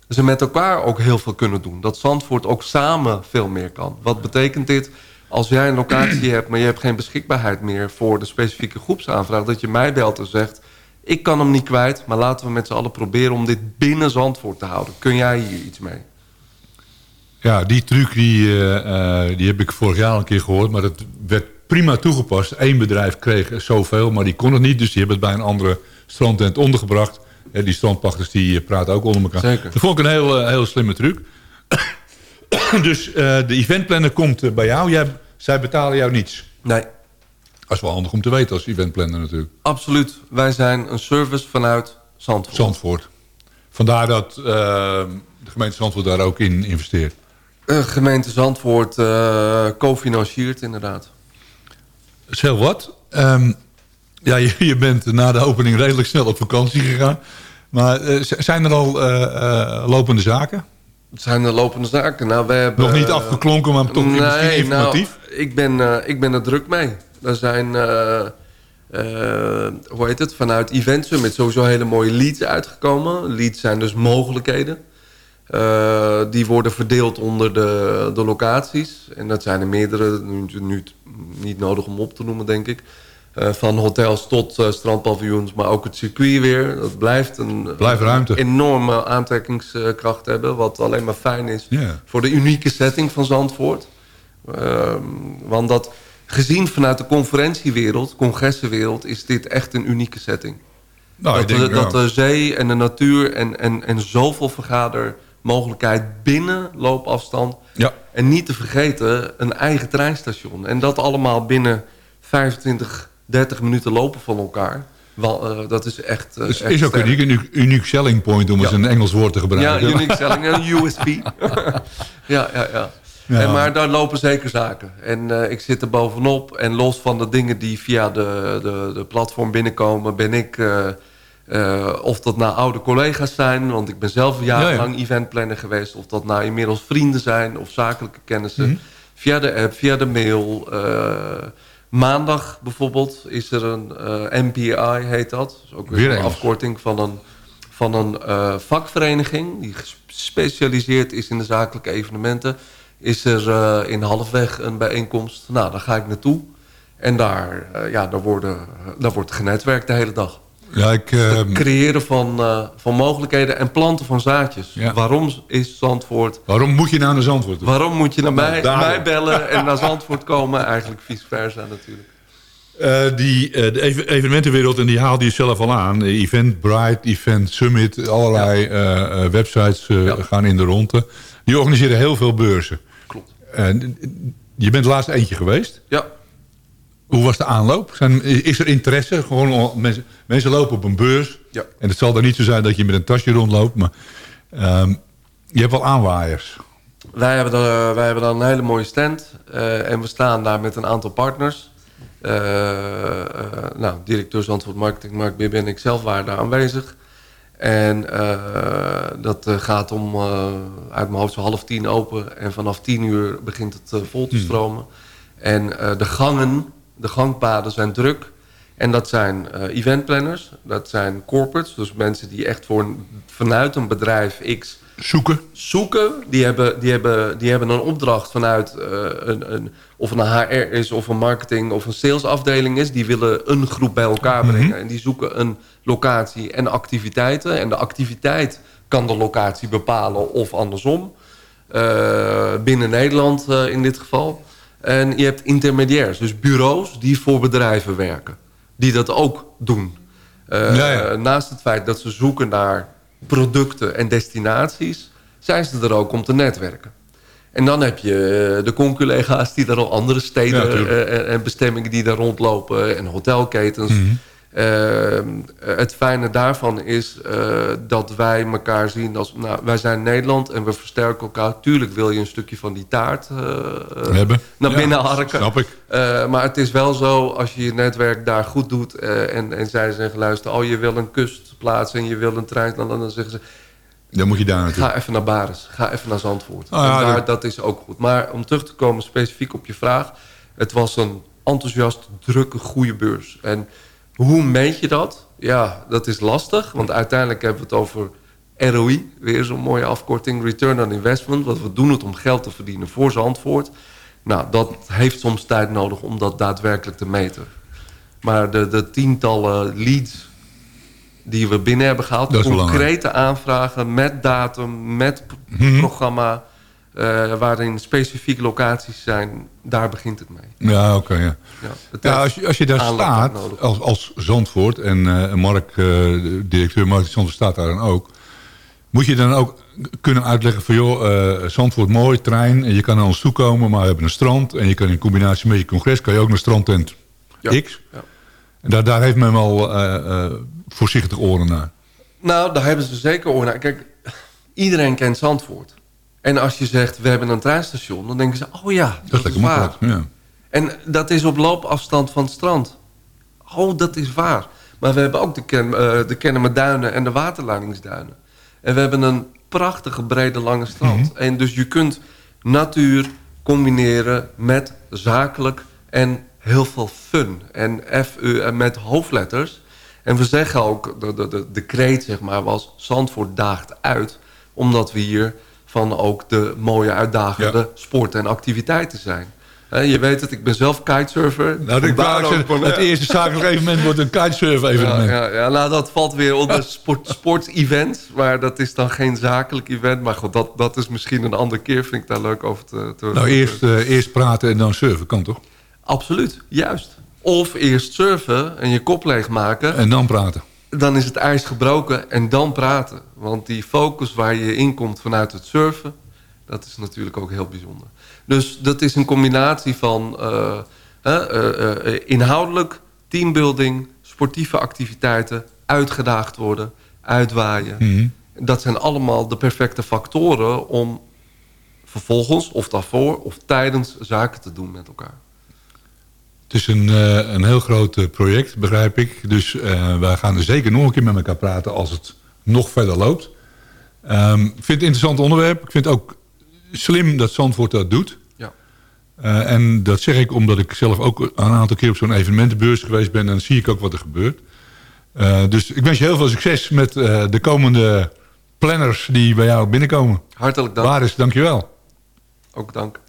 ze met elkaar ook heel veel kunnen doen. Dat Zandvoort ook samen veel meer kan. Wat betekent dit? Als jij een locatie hebt, maar je hebt geen beschikbaarheid meer... voor de specifieke groepsaanvraag, dat je mij belt en zegt... ik kan hem niet kwijt, maar laten we met z'n allen proberen... om dit binnen Zandvoort te houden. Kun jij hier iets mee? ja, die truc die, eh, eh, die heb ik vorig jaar al een keer gehoord. Maar dat werd prima toegepast. Eén bedrijf kreeg zoveel, maar die kon het niet. Dus die hebben het bij een andere strandtent ondergebracht. Ja, die strandpachters die eh, praten ook onder elkaar. Zeker. Dat vond ik een heel, heel slimme truc. dus de eventplanner komt bij jou. Jij, zij betalen jou niets. Nee, Dat is wel handig om te weten als eventplanner natuurlijk. absoluut. Wij zijn een service vanuit Zandvoort. Zandvoort. Vandaar dat eh, de gemeente Zandvoort daar ook in investeert. Eh, gemeente Zandvoort eh co-financiert inderdaad. Heel wat. Ehm, ja, je, je bent na de opening redelijk snel op vakantie gegaan. Maar zijn er al lopende zaken? Het zijn de lopende zaken. Nou, we hebben, Nog niet afgeklonken, maar toch misschien nee, informatief? Nou, ik, ben, ik ben er druk mee. Er zijn, eh, eh, hoe heet het, vanuit Event Summit sowieso hele mooie leads uitgekomen. Leads zijn dus mogelijkheden. Eh, die worden verdeeld onder de, de locaties. En dat zijn er meerdere, nu, nu niet nodig om op te noemen, denk ik. Van hotels tot eh, strandpaviljoens, maar ook het circuit weer. Dat blijft een, Blijft ruimte. enorme aantrekkingskracht hebben. Wat alleen maar fijn is voor de unieke setting van Zandvoort. Ehm, want dat, gezien vanuit de conferentiewereld, congressenwereld... is dit echt een unieke setting. Nou, dat, denk, de, dat ja. de zee en de natuur en, en, en zoveel vergadermogelijkheid binnen loopafstand... Ja. en niet te vergeten een eigen treinstation. En dat allemaal binnen 25, 30 minuten lopen van elkaar. Wel, eh, dat is echt, eh, Dus echt is ook sterk. uniek, een uniek, uniek selling point om eens Ja. een Engels woord te Ja, gebruiken. unique selling, een USP. ja, ja, ja. Ja. En, maar daar lopen zeker zaken. En eh, ik zit er bovenop. En los van de dingen die via de, de, de platform binnenkomen... ben ik, eh, eh, of dat nou oude collega's zijn... want ik ben zelf jarenlang eventplanner geweest... of dat nou inmiddels vrienden zijn of zakelijke kennissen... Mhm. via de app, via de mail... Maandag bijvoorbeeld is er een MPI, heet dat. dat is ook weer een afkorting van een, van een vakvereniging... die gespecialiseerd is in de zakelijke evenementen. Is er eh, in halfweg een bijeenkomst. Nou, daar ga ik naartoe. En daar, eh, ja, daar, worden, daar wordt genetwerkt de hele dag. Ja, ik, Het ehm, creëren van, eh, van mogelijkheden en planten van zaadjes. Ja. Waarom is Zandvoort... waarom moet je nou naar Zandvoort? toe? Waarom moet je naar mij, mij bellen en naar Zandvoort komen? Eigenlijk vice versa natuurlijk. Die, de ev- evenementenwereld, en die haalde je zelf al aan. Eventbrite, Event Summit, allerlei websites Ja. gaan in de ronde. Die organiseren heel veel beurzen. En je bent laatst eentje geweest. Ja, Hoe was de aanloop? Zijn, is er interesse? Gewoon mensen, mensen lopen op een beurs. Ja. En het zal dan niet zo zijn dat je met een tasje rondloopt. Maar ehm, je hebt wel aanwaaiers. wij hebben, er, wij hebben dan een hele mooie stand. eh, en we staan daar met een aantal partners. Eh, eh, nou, directeur Zandvoort Marketing, Mark Bibbe en ik zelf waren daar aanwezig. En eh, dat eh, gaat om, eh, uit mijn hoofd, zo half tien open. En vanaf tien uur begint het vol te stromen. En de gangen, de gangpaden zijn druk. En dat zijn eventplanners, dat zijn corporates. Dus mensen die echt voor een, vanuit een bedrijf X Zoeken. zoeken. Die hebben, die hebben, die hebben een opdracht vanuit een, een, of een HR is of een marketing of een salesafdeling is. Die willen een groep bij elkaar brengen. En die zoeken een locatie en activiteiten. En de activiteit kan de locatie bepalen of andersom. Eh, binnen Nederland eh, in dit geval. En je hebt intermediairs, dus bureaus die voor bedrijven werken. Die dat ook doen. Eh, Ja, ja. Naast het feit dat ze zoeken naar producten en destinaties... zijn ze er ook om te netwerken. En dan heb je de conculega's die daar al andere steden en bestemmingen die daar rondlopen en hotelketens. Mhm. Eh, het fijne daarvan is eh, dat wij elkaar zien als... Nou, wij zijn Nederland en we versterken elkaar. Tuurlijk wil je een stukje van die taart eh, eh, Hebben. naar Ja, binnen harken. Snap ik. Maar het is wel zo, als je je netwerk daar goed doet... en, en zij zeggen, luister, oh, je wil een kustplaats en je wil een trein... Dan, dan zeggen ze, Dan moet je daar naartoe. ga even naar Baris, ga even naar Zandvoort. Ah, ja, daar, dat- dat is ook goed. Maar om terug te komen specifiek op je vraag... het was een enthousiast, drukke, goede beurs. En hoe meet je dat? Ja, dat is lastig, want uiteindelijk hebben we het over... ROI, weer zo'n mooie afkorting, Return on Investment. Want we doen het om geld te verdienen voor Zandvoort. Nou, dat heeft soms tijd nodig om dat daadwerkelijk te meten. Maar de, de tientallen leads die we binnen hebben gehaald... Belangrijk. concrete aanvragen met datum, met Mhm. programma... eh, waarin specifieke locaties zijn, daar begint het mee. Ja, oké, ja. Ja, als je, als je daar staat, als, als Zandvoort... en eh, Mark, eh, directeur Mark Zandvoort, staat daar dan ook... moet je dan ook kunnen uitleggen van... joh, Zandvoort mooi, trein, en je kan naar ons toe komen... maar we hebben een strand... en je kan in combinatie met je congres... kan je ook naar strandtent Ja, X. ja. En daar, daar heeft men wel voorzichtig oren naar. Nou, daar hebben ze zeker oor naar. Kijk, iedereen kent Zandvoort. En als je zegt, we hebben een treinstation... dan denken ze, oh ja, dat, Dat is lekker waar. makkelijk. Ja. En dat is op loopafstand van het strand. Oh, dat is waar. Maar we hebben ook de, Ken, eh, de Kennemerduinen en de Waterleidingsduinen. En we hebben een prachtige, brede, lange strand. Mhm. En dus je kunt natuur combineren met zakelijk en heel veel fun. En F, U en met hoofdletters. En we zeggen ook, de, de, de, de kreet zeg maar was... Zandvoort daagt uit, omdat we hier van ook de mooie uitdagende Ja. sporten en activiteiten zijn. Je weet het, ik ben zelf kitesurfer. Nou, ik ook het ja. eerste zakelijk evenement wordt een kitesurf Ja, evenement. ja, ja, nou dat valt weer onder sport, sportevent. Maar dat is dan geen zakelijk event. Maar goed, dat, dat is misschien een andere keer. Vind ik daar leuk over te... te Nou, eerst, eh, eerst praten en dan surfen, kan toch? Absoluut, juist. Of eerst surfen en je kop leegmaken. En dan praten. Dan is het ijs gebroken en dan praten. Want die focus waar je in komt vanuit het surfen... dat is natuurlijk ook heel bijzonder. Dus dat is een combinatie van eh, eh, inhoudelijk, teambuilding... sportieve activiteiten, uitgedaagd worden, uitwaaien. Mhm. Dat zijn allemaal de perfecte factoren om vervolgens of daarvoor of tijdens zaken te doen met elkaar. Het is een, eh, een heel groot eh, project, begrijp ik. Dus eh, wij gaan er zeker nog een keer met elkaar praten als het nog verder loopt. Ehm, ik vind het een interessant onderwerp. Ik vind het ook slim dat Zandvoort dat doet. Ja. En dat zeg ik omdat ik zelf ook een aantal keer op zo'n evenementenbeurs geweest ben. En dan zie ik ook wat er gebeurt. Dus ik wens je heel veel succes met de komende planners die bij jou binnenkomen. Hartelijk dank. Waar is, dankjewel. Ook dank.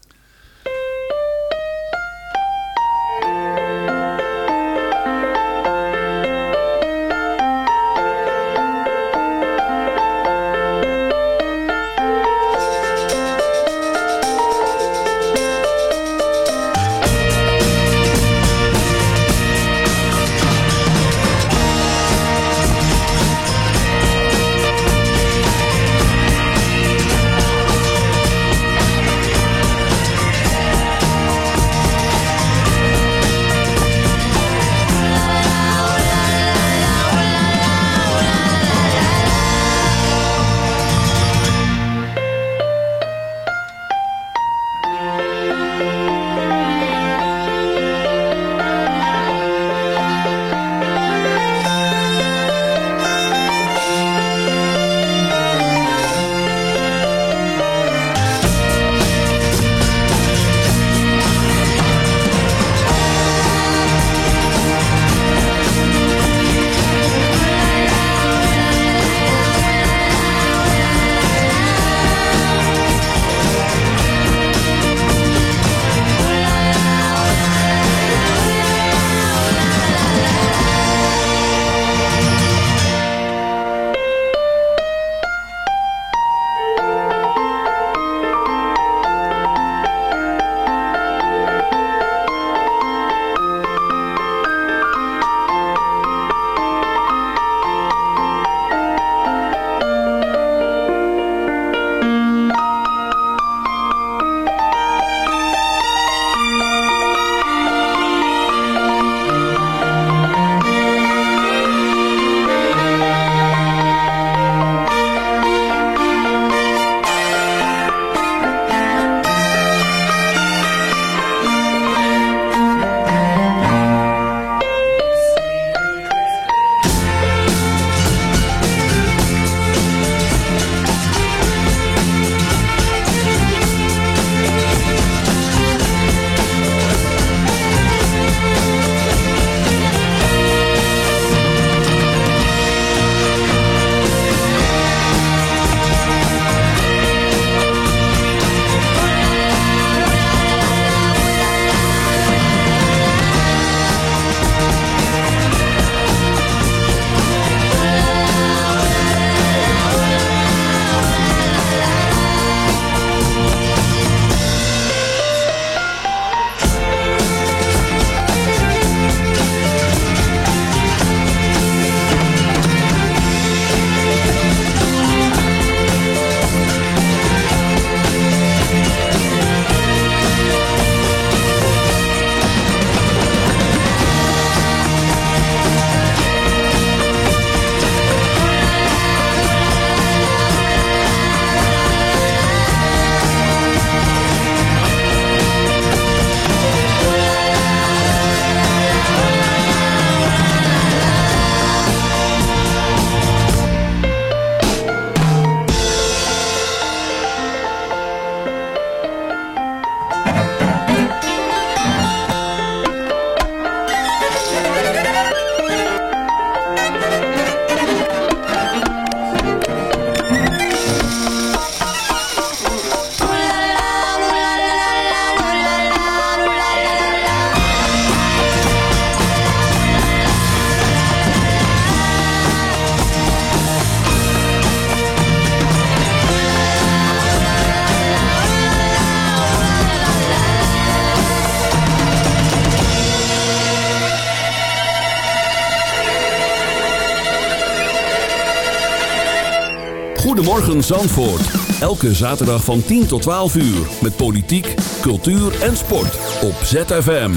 Goedemorgen Zandvoort. Elke zaterdag van 10 tot 12 uur. Met politiek, cultuur en sport. Op ZFM.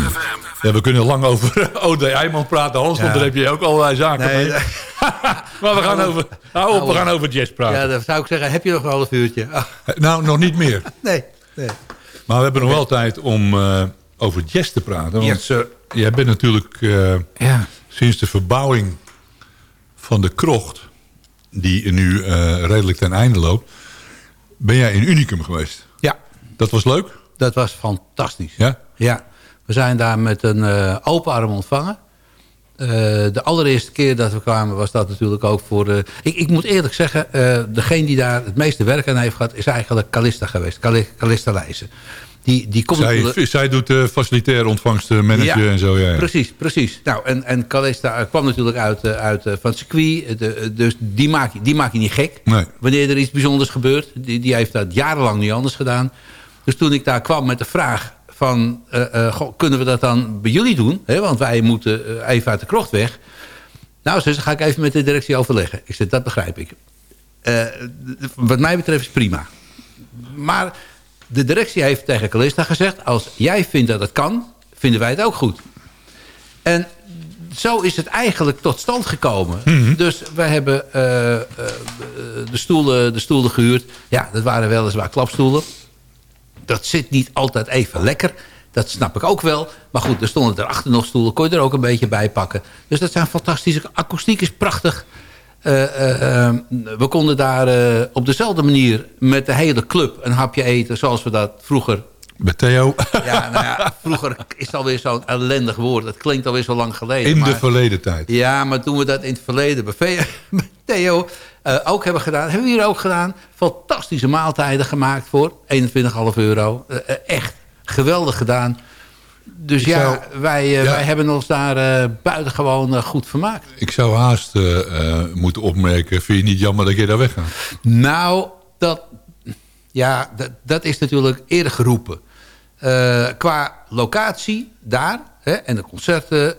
Ja, we kunnen lang over O.D. Eijman praten. Hans, want Ja. daar heb je ook allerlei zaken Nee, mee. nee. maar we gaan, over, hou op, we gaan over jazz praten. Ja, dan zou ik zeggen, heb je nog een half uurtje? Ah, Nou, nog niet meer. nee, nee. Maar we hebben nog wel tijd om eh, over jazz te praten. Want Yes, sir. jij bent natuurlijk eh, Ja. sinds de verbouwing van de krocht... die nu eh, redelijk ten einde loopt... ben jij in Unicum geweest. ja, Dat was leuk? dat was fantastisch. Ja? Ja, we zijn daar met een eh, open arm ontvangen. Eh, de allereerste keer dat we kwamen was dat natuurlijk ook voor... ik, ik moet eerlijk zeggen, degene die daar het meeste werk aan heeft gehad... is eigenlijk Calista geweest, Cali- Calista Leijzen. Die, die komt. Zij, zij doet de facilitaire ontvangsten, manager Ja, en zo. Ja, ja. Precies, precies. Nou, en, en Calista kwam natuurlijk uit, eh, uit eh, van het circuit. eh, de- eh, dus die maak, je, die maak je niet gek. Nee. Wanneer er iets bijzonders gebeurt. Die, die heeft dat jarenlang niet anders gedaan. Dus toen ik daar kwam met de vraag van... eh, eh, goh, kunnen we dat dan bij jullie doen? Want wij moeten eh, even uit de krocht weg. Nou, ze ga ik even met de directie overleggen. Ik zeg, dat begrijp ik. Eh, wat mij betreft is prima. Maar de directie heeft tegen Calista gezegd... als jij vindt dat het kan, vinden wij het ook goed. En zo is het eigenlijk tot stand gekomen. Dus wij hebben eh, eh, de, stoelen, de stoelen gehuurd. Ja, dat waren weliswaar klapstoelen. Dat zit niet altijd even lekker. Dat snap ik ook wel. Maar goed, er stonden erachter nog stoelen. Kon je er ook een beetje bij pakken. Dus dat zijn fantastische... Akoestiek is prachtig. Eh, eh, eh, we konden daar eh, op dezelfde manier met de hele club een hapje eten... zoals we dat vroeger Bij Theo. ja, nou ja, vroeger is het alweer zo'n ellendig woord. Dat klinkt alweer zo lang geleden. In de verleden tijd. Ja, maar toen we dat in het verleden Ve- bij Theo ook hebben gedaan... hebben we hier ook gedaan. Fantastische maaltijden gemaakt voor 21,5 euro. Echt geweldig gedaan. Dus Ik ja, zou- wij, eh, Ja. wij hebben ons daar eh, buitengewoon eh, goed vermaakt. Ik zou haast moeten opmerken... vind je niet jammer dat je daar weggaat? Nou, dat, ja, dat, dat is natuurlijk eerder geroepen. Qua locatie daar hè, en de concerten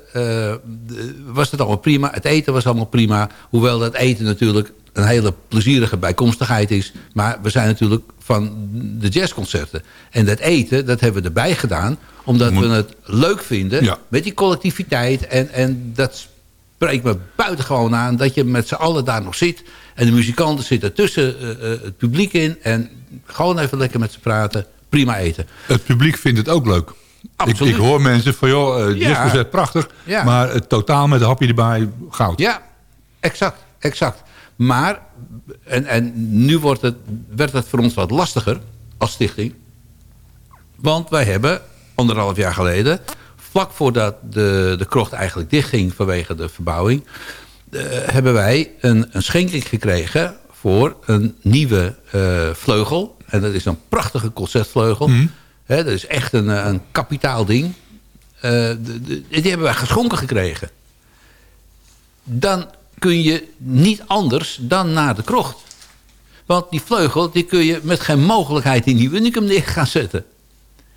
was het allemaal prima. Het eten was allemaal prima. Hoewel dat eten natuurlijk een hele plezierige bijkomstigheid is. Maar we zijn natuurlijk van de jazzconcerten. En dat eten, dat hebben we erbij gedaan. Omdat we het leuk vinden Ja. met die collectiviteit. En, en dat spreekt me buitengewoon aan dat je met z'n allen daar nog zit. En de muzikanten zitten tussen eh, eh, het publiek in. En gewoon even lekker met ze praten. Prima eten. Het publiek vindt het ook leuk. Ik, Absoluut. ik hoor mensen van, joh, Ja. jazzconcert prachtig. Ja. Maar het totaal met een hapje erbij, goud. Ja, exact. exact. Maar, en, en nu wordt het, werd het voor ons wat lastiger als stichting. Want wij hebben anderhalf jaar geleden... vlak voordat de, de krocht eigenlijk dichtging vanwege de verbouwing... eh, hebben wij een, een schenking gekregen voor een nieuwe eh, vleugel. En dat is een prachtige concertvleugel. Hè, dat is echt een, een kapitaal ding. Eh, de- de- die hebben wij geschonken gekregen dan kun je niet anders dan naar de krocht. Want die vleugel die kun je met geen mogelijkheid in Nieuw Unicum neer gaan zetten.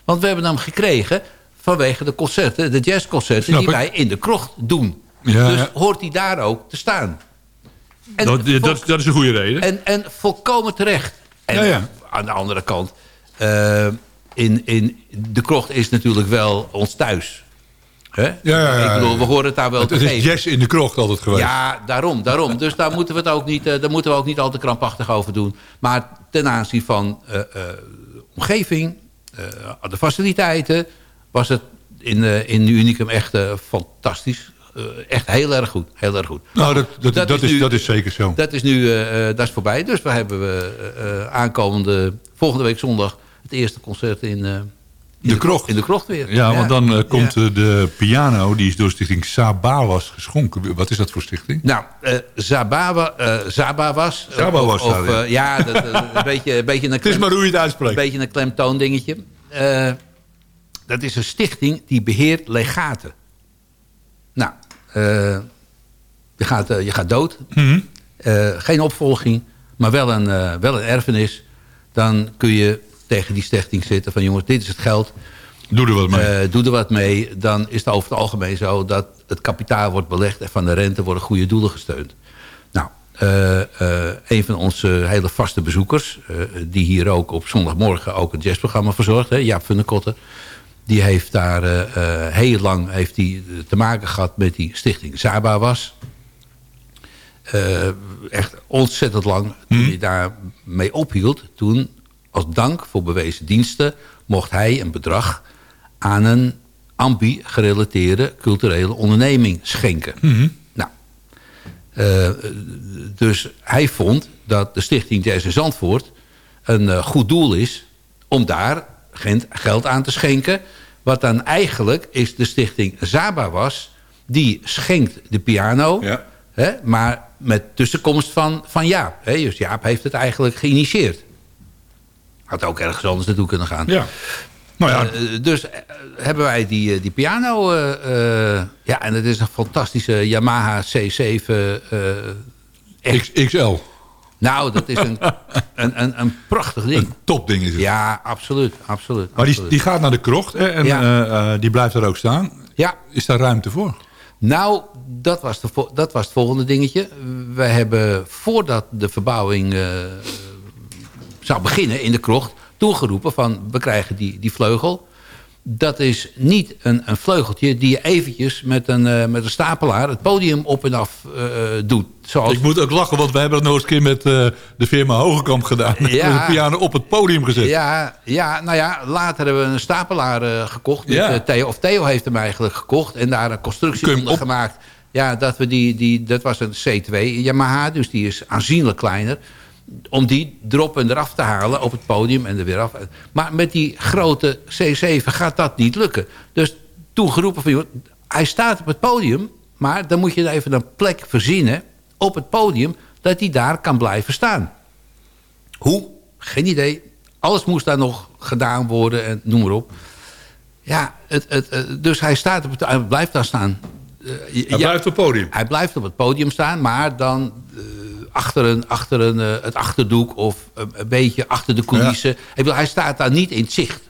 Want we hebben hem gekregen vanwege de concerten, de jazzconcerten... Die ik. wij in de krocht doen. Ja, dus ja. hoort hij daar ook te staan. En, Dat, dat, dat is een goede reden. en, en volkomen terecht. En Ja, ja. aan de andere kant... eh, in, in, de krocht is natuurlijk wel ons thuis. Hè? ja, ja, Ik bedoel, we ja. horen het daar wel het, te het is jazz in de krocht altijd geweest. Ja, daarom, daarom. Dus daar moeten we het ook niet, eh, daar moeten we ook niet al te krampachtig over doen. Maar ten aanzien van eh, eh, omgeving, de faciliteiten, was het in, in Unicum echt fantastisch. Echt heel erg goed, heel erg goed. nou, dat, dat, dat, is, nu- dat is zeker zo. Dat is nu eh, dat is voorbij. Dus we hebben we aankomende volgende week zondag het eerste concert in, in De krocht. In de krocht weer. ja, want dan eh, komt eh, de piano, die is door stichting Sabawas geschonken. Wat is dat voor stichting? Nou, Zabawa, eh Zabawas. Zabawas, Of, of, ja. ja, dat, een, beetje, een beetje een Het is maar hoe je het Een uitspreekt. beetje een klemtoon dingetje. Eh, dat is een stichting die beheert legaten. Nou, je, gaat, je gaat dood. Mhm. Geen opvolging, maar wel een, wel een erfenis. Dan kun je tegen die stichting zitten van... jongens, dit is het geld. Doe er wat mee. Eh, doe er wat mee. Dan is het over het algemeen zo dat het kapitaal wordt belegd... en van de rente worden goede doelen gesteund. Nou, eh, eh, een van onze hele vaste bezoekers... die hier ook op zondagmorgen ook het jazzprogramma verzorgt... Hè, Jaap die heeft daar heel lang heeft die, te maken gehad met die stichting Zaba was. Echt ontzettend lang. Toen hij daarmee ophield... toen als dank voor bewezen diensten... mocht hij een bedrag aan een ambi-gerelateerde culturele onderneming schenken. Nou, eh, dus hij vond dat de stichting Jazz in Zandvoort... een eh, goed doel is om daar geld aan te schenken. Wat dan eigenlijk is de stichting Zaba was... die schenkt de piano... Ja. Hè, maar met tussenkomst van, van Jaap. Hè? Dus Jaap heeft het eigenlijk geïnitieerd. Had ook ergens anders naartoe kunnen gaan. Ja. Nou ja, Eh, dus eh, hebben wij die, eh, die piano. eh, eh, ja, en het is een fantastische Yamaha C7. eh, echt. X- XL. Nou, dat is een, een, een, een prachtig ding. Een topding is het. Ja, absoluut. absoluut, Maar die, absoluut. die gaat naar de krocht hè, en Ja. eh, eh, die blijft er ook staan. Ja, Is daar ruimte voor? Nou, dat was, de, dat was het volgende dingetje. We hebben voordat de verbouwing eh, zou beginnen in de krocht... toegeroepen van we krijgen die, die vleugel. Dat is niet een, een vleugeltje die je eventjes met een, eh, met een stapelaar... het podium op en af eh, doet. Zoals Ik moet ook lachen, want we hebben dat nog eens een keer met eh, de firma Hogekamp gedaan. We hebben de piano op het podium gezet. Ja, ja, nou ja, later hebben we een stapelaar gekocht. Ja. Theo, of Theo heeft hem eigenlijk gekocht en daar een constructie onder op- gemaakt. Ja, dat, we die, die, dat was een C2 Yamaha, dus die is aanzienlijk kleiner. Om die erop en eraf te halen op het podium en er weer af. Maar met die grote C7 gaat dat niet lukken. Dus toen geroepen van, joh, hij staat op het podium... maar dan moet je even een plek verzinnen op het podium... dat hij daar kan blijven staan. Hoe? Geen idee. Alles moest daar nog gedaan worden en noem maar op. Ja, het, het, het- dus hij, staat op het, hij blijft daar staan. Eh, Hij ja, blijft op het podium. hij blijft op het podium staan, maar dan eh, achter, een, achter een, eh, het achterdoek of een, een beetje achter de coulissen. Ik bedoel, hij staat daar niet in het zicht.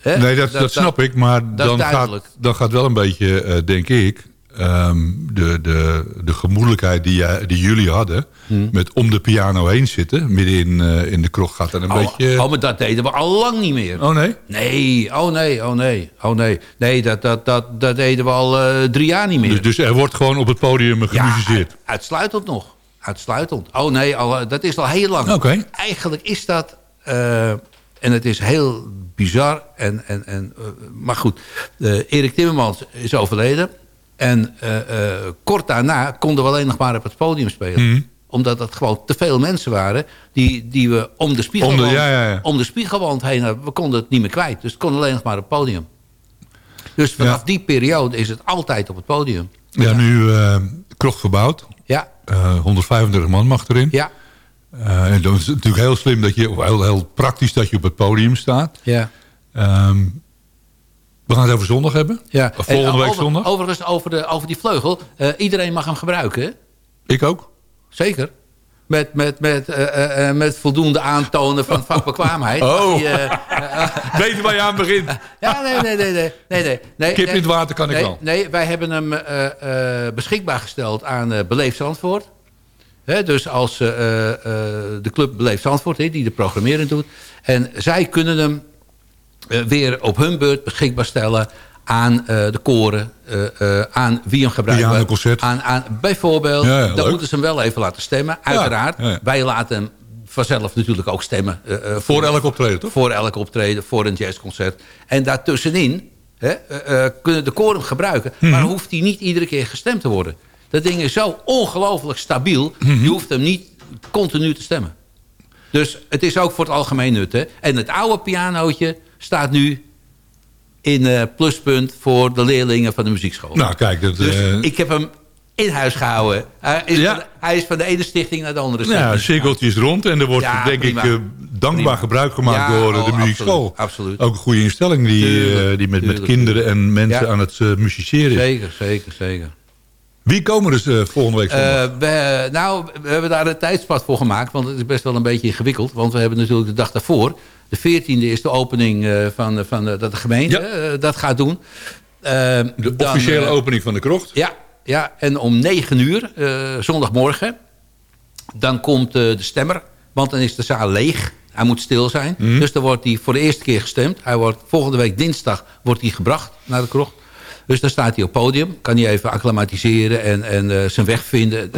Hè? Nee, dat, dat, snap ik. Maar dan gaat, dan gaat wel een beetje, eh, denk ik... ehm, de, de, de gemoedelijkheid die, die jullie hadden... Hmm. met om de piano heen zitten... midden in, eh, in de krocht gaat dan een Oh, beetje... oh, maar dat deden we al lang niet meer. Oh nee? Nee, oh nee, oh nee, oh nee. Nee, dat, dat, dat, dat deden we al eh, drie jaar niet meer. Dus, dus er wordt gewoon op het podium Ja, gemusiceerd. uit- uitsluitend nog. Uitsluitend. Oh nee, al, dat is al heel lang. Oké. Eigenlijk is dat... eh, en het is heel bizar. En, en, en, eh, maar goed, eh, Erik Timmermans is overleden. En eh, eh, kort daarna konden we alleen nog maar op het podium spelen. Mhm. Omdat het gewoon te veel mensen waren... die, die we om de, spiegelwand, Om de- ja, ja, ja. om de spiegelwand heen. We konden het niet meer kwijt. Dus het kon alleen nog maar op het podium. Dus vanaf die periode is het altijd op het podium. Ja, nu eh krocht verbouwd. Ja, Eh 135 man mag erin. ja, Eh, en dan is het natuurlijk heel slim dat je, heel, heel praktisch dat je op het podium staat. ja. Ehm, we gaan het over zondag hebben. Ja. Of volgende En week over- zondag. Overigens, over, de, over die vleugel. eh, iedereen mag hem gebruiken? Ik ook. Zeker. Met, met, met, eh, eh, eh, met voldoende aantonen van vakbekwaamheid. Oh. Die, Weet je waar je aan begint? ja, nee, nee, nee. nee, nee, nee, nee Kip in het water kan ik wel. Nee, wij hebben hem beschikbaar gesteld aan eh Beleef Zandvoort. Dus als de club Beleef Zandvoort, die de programmering doet. En zij kunnen hem weer op hun beurt beschikbaar stellen aan eh, de koren, eh, eh, aan wie hem gebruikt. Aan, aan, bijvoorbeeld, Ja, ja, dan moeten ze hem wel even laten stemmen, uiteraard. ja. Wij laten hem vanzelf natuurlijk ook stemmen. eh, Voor elk optreden, toch? voor elk optreden, voor een jazzconcert. En daartussenin hè, kunnen de koren hem gebruiken. Mhm. Maar hoeft hij niet iedere keer gestemd te worden. Dat ding is zo ongelooflijk stabiel. Mhm. Je hoeft hem niet continu te stemmen. Dus het is ook voor het algemeen nut. Hè? En het oude pianootje staat nu in eh, pluspunt voor de leerlingen van de muziekschool. Nou, kijk. Dat, dus eh, ik heb hem in huis gehouden. Hij is, Ja. van, de- hij is van de ene stichting naar de andere stichting. nou, cirkeltje is rond en er wordt Ja, denk prima. ik eh, dankbaar Prima. gebruik gemaakt Ja, door eh, oh, de muziekschool. absoluut, absoluut. Ook een goede instelling die, Tuurlijk, die met, met tuurlijk, kinderen en mensen Ja. aan het uh, musiceren is. Zeker, zeker, zeker. Wie komen dus eh, volgende week zondag? Eh, we, nou, we hebben daar een tijdspad voor gemaakt. Want het is best wel een beetje ingewikkeld. Want we hebben natuurlijk de dag daarvoor. De 14e is de opening eh, van, van dat de gemeente Ja. dat gaat doen. Eh, de officiële opening van de krocht. Ja, ja, en om 9 uur, zondagmorgen... Dan komt de stemmer, want dan is de zaal leeg. Hij moet stil zijn. Mhm. Dus dan wordt hij voor de eerste keer gestemd. Hij wordt, volgende week dinsdag wordt hij gebracht naar de krocht. Dus dan staat hij op podium. Kan hij even acclimatiseren en, en eh, zijn weg vinden.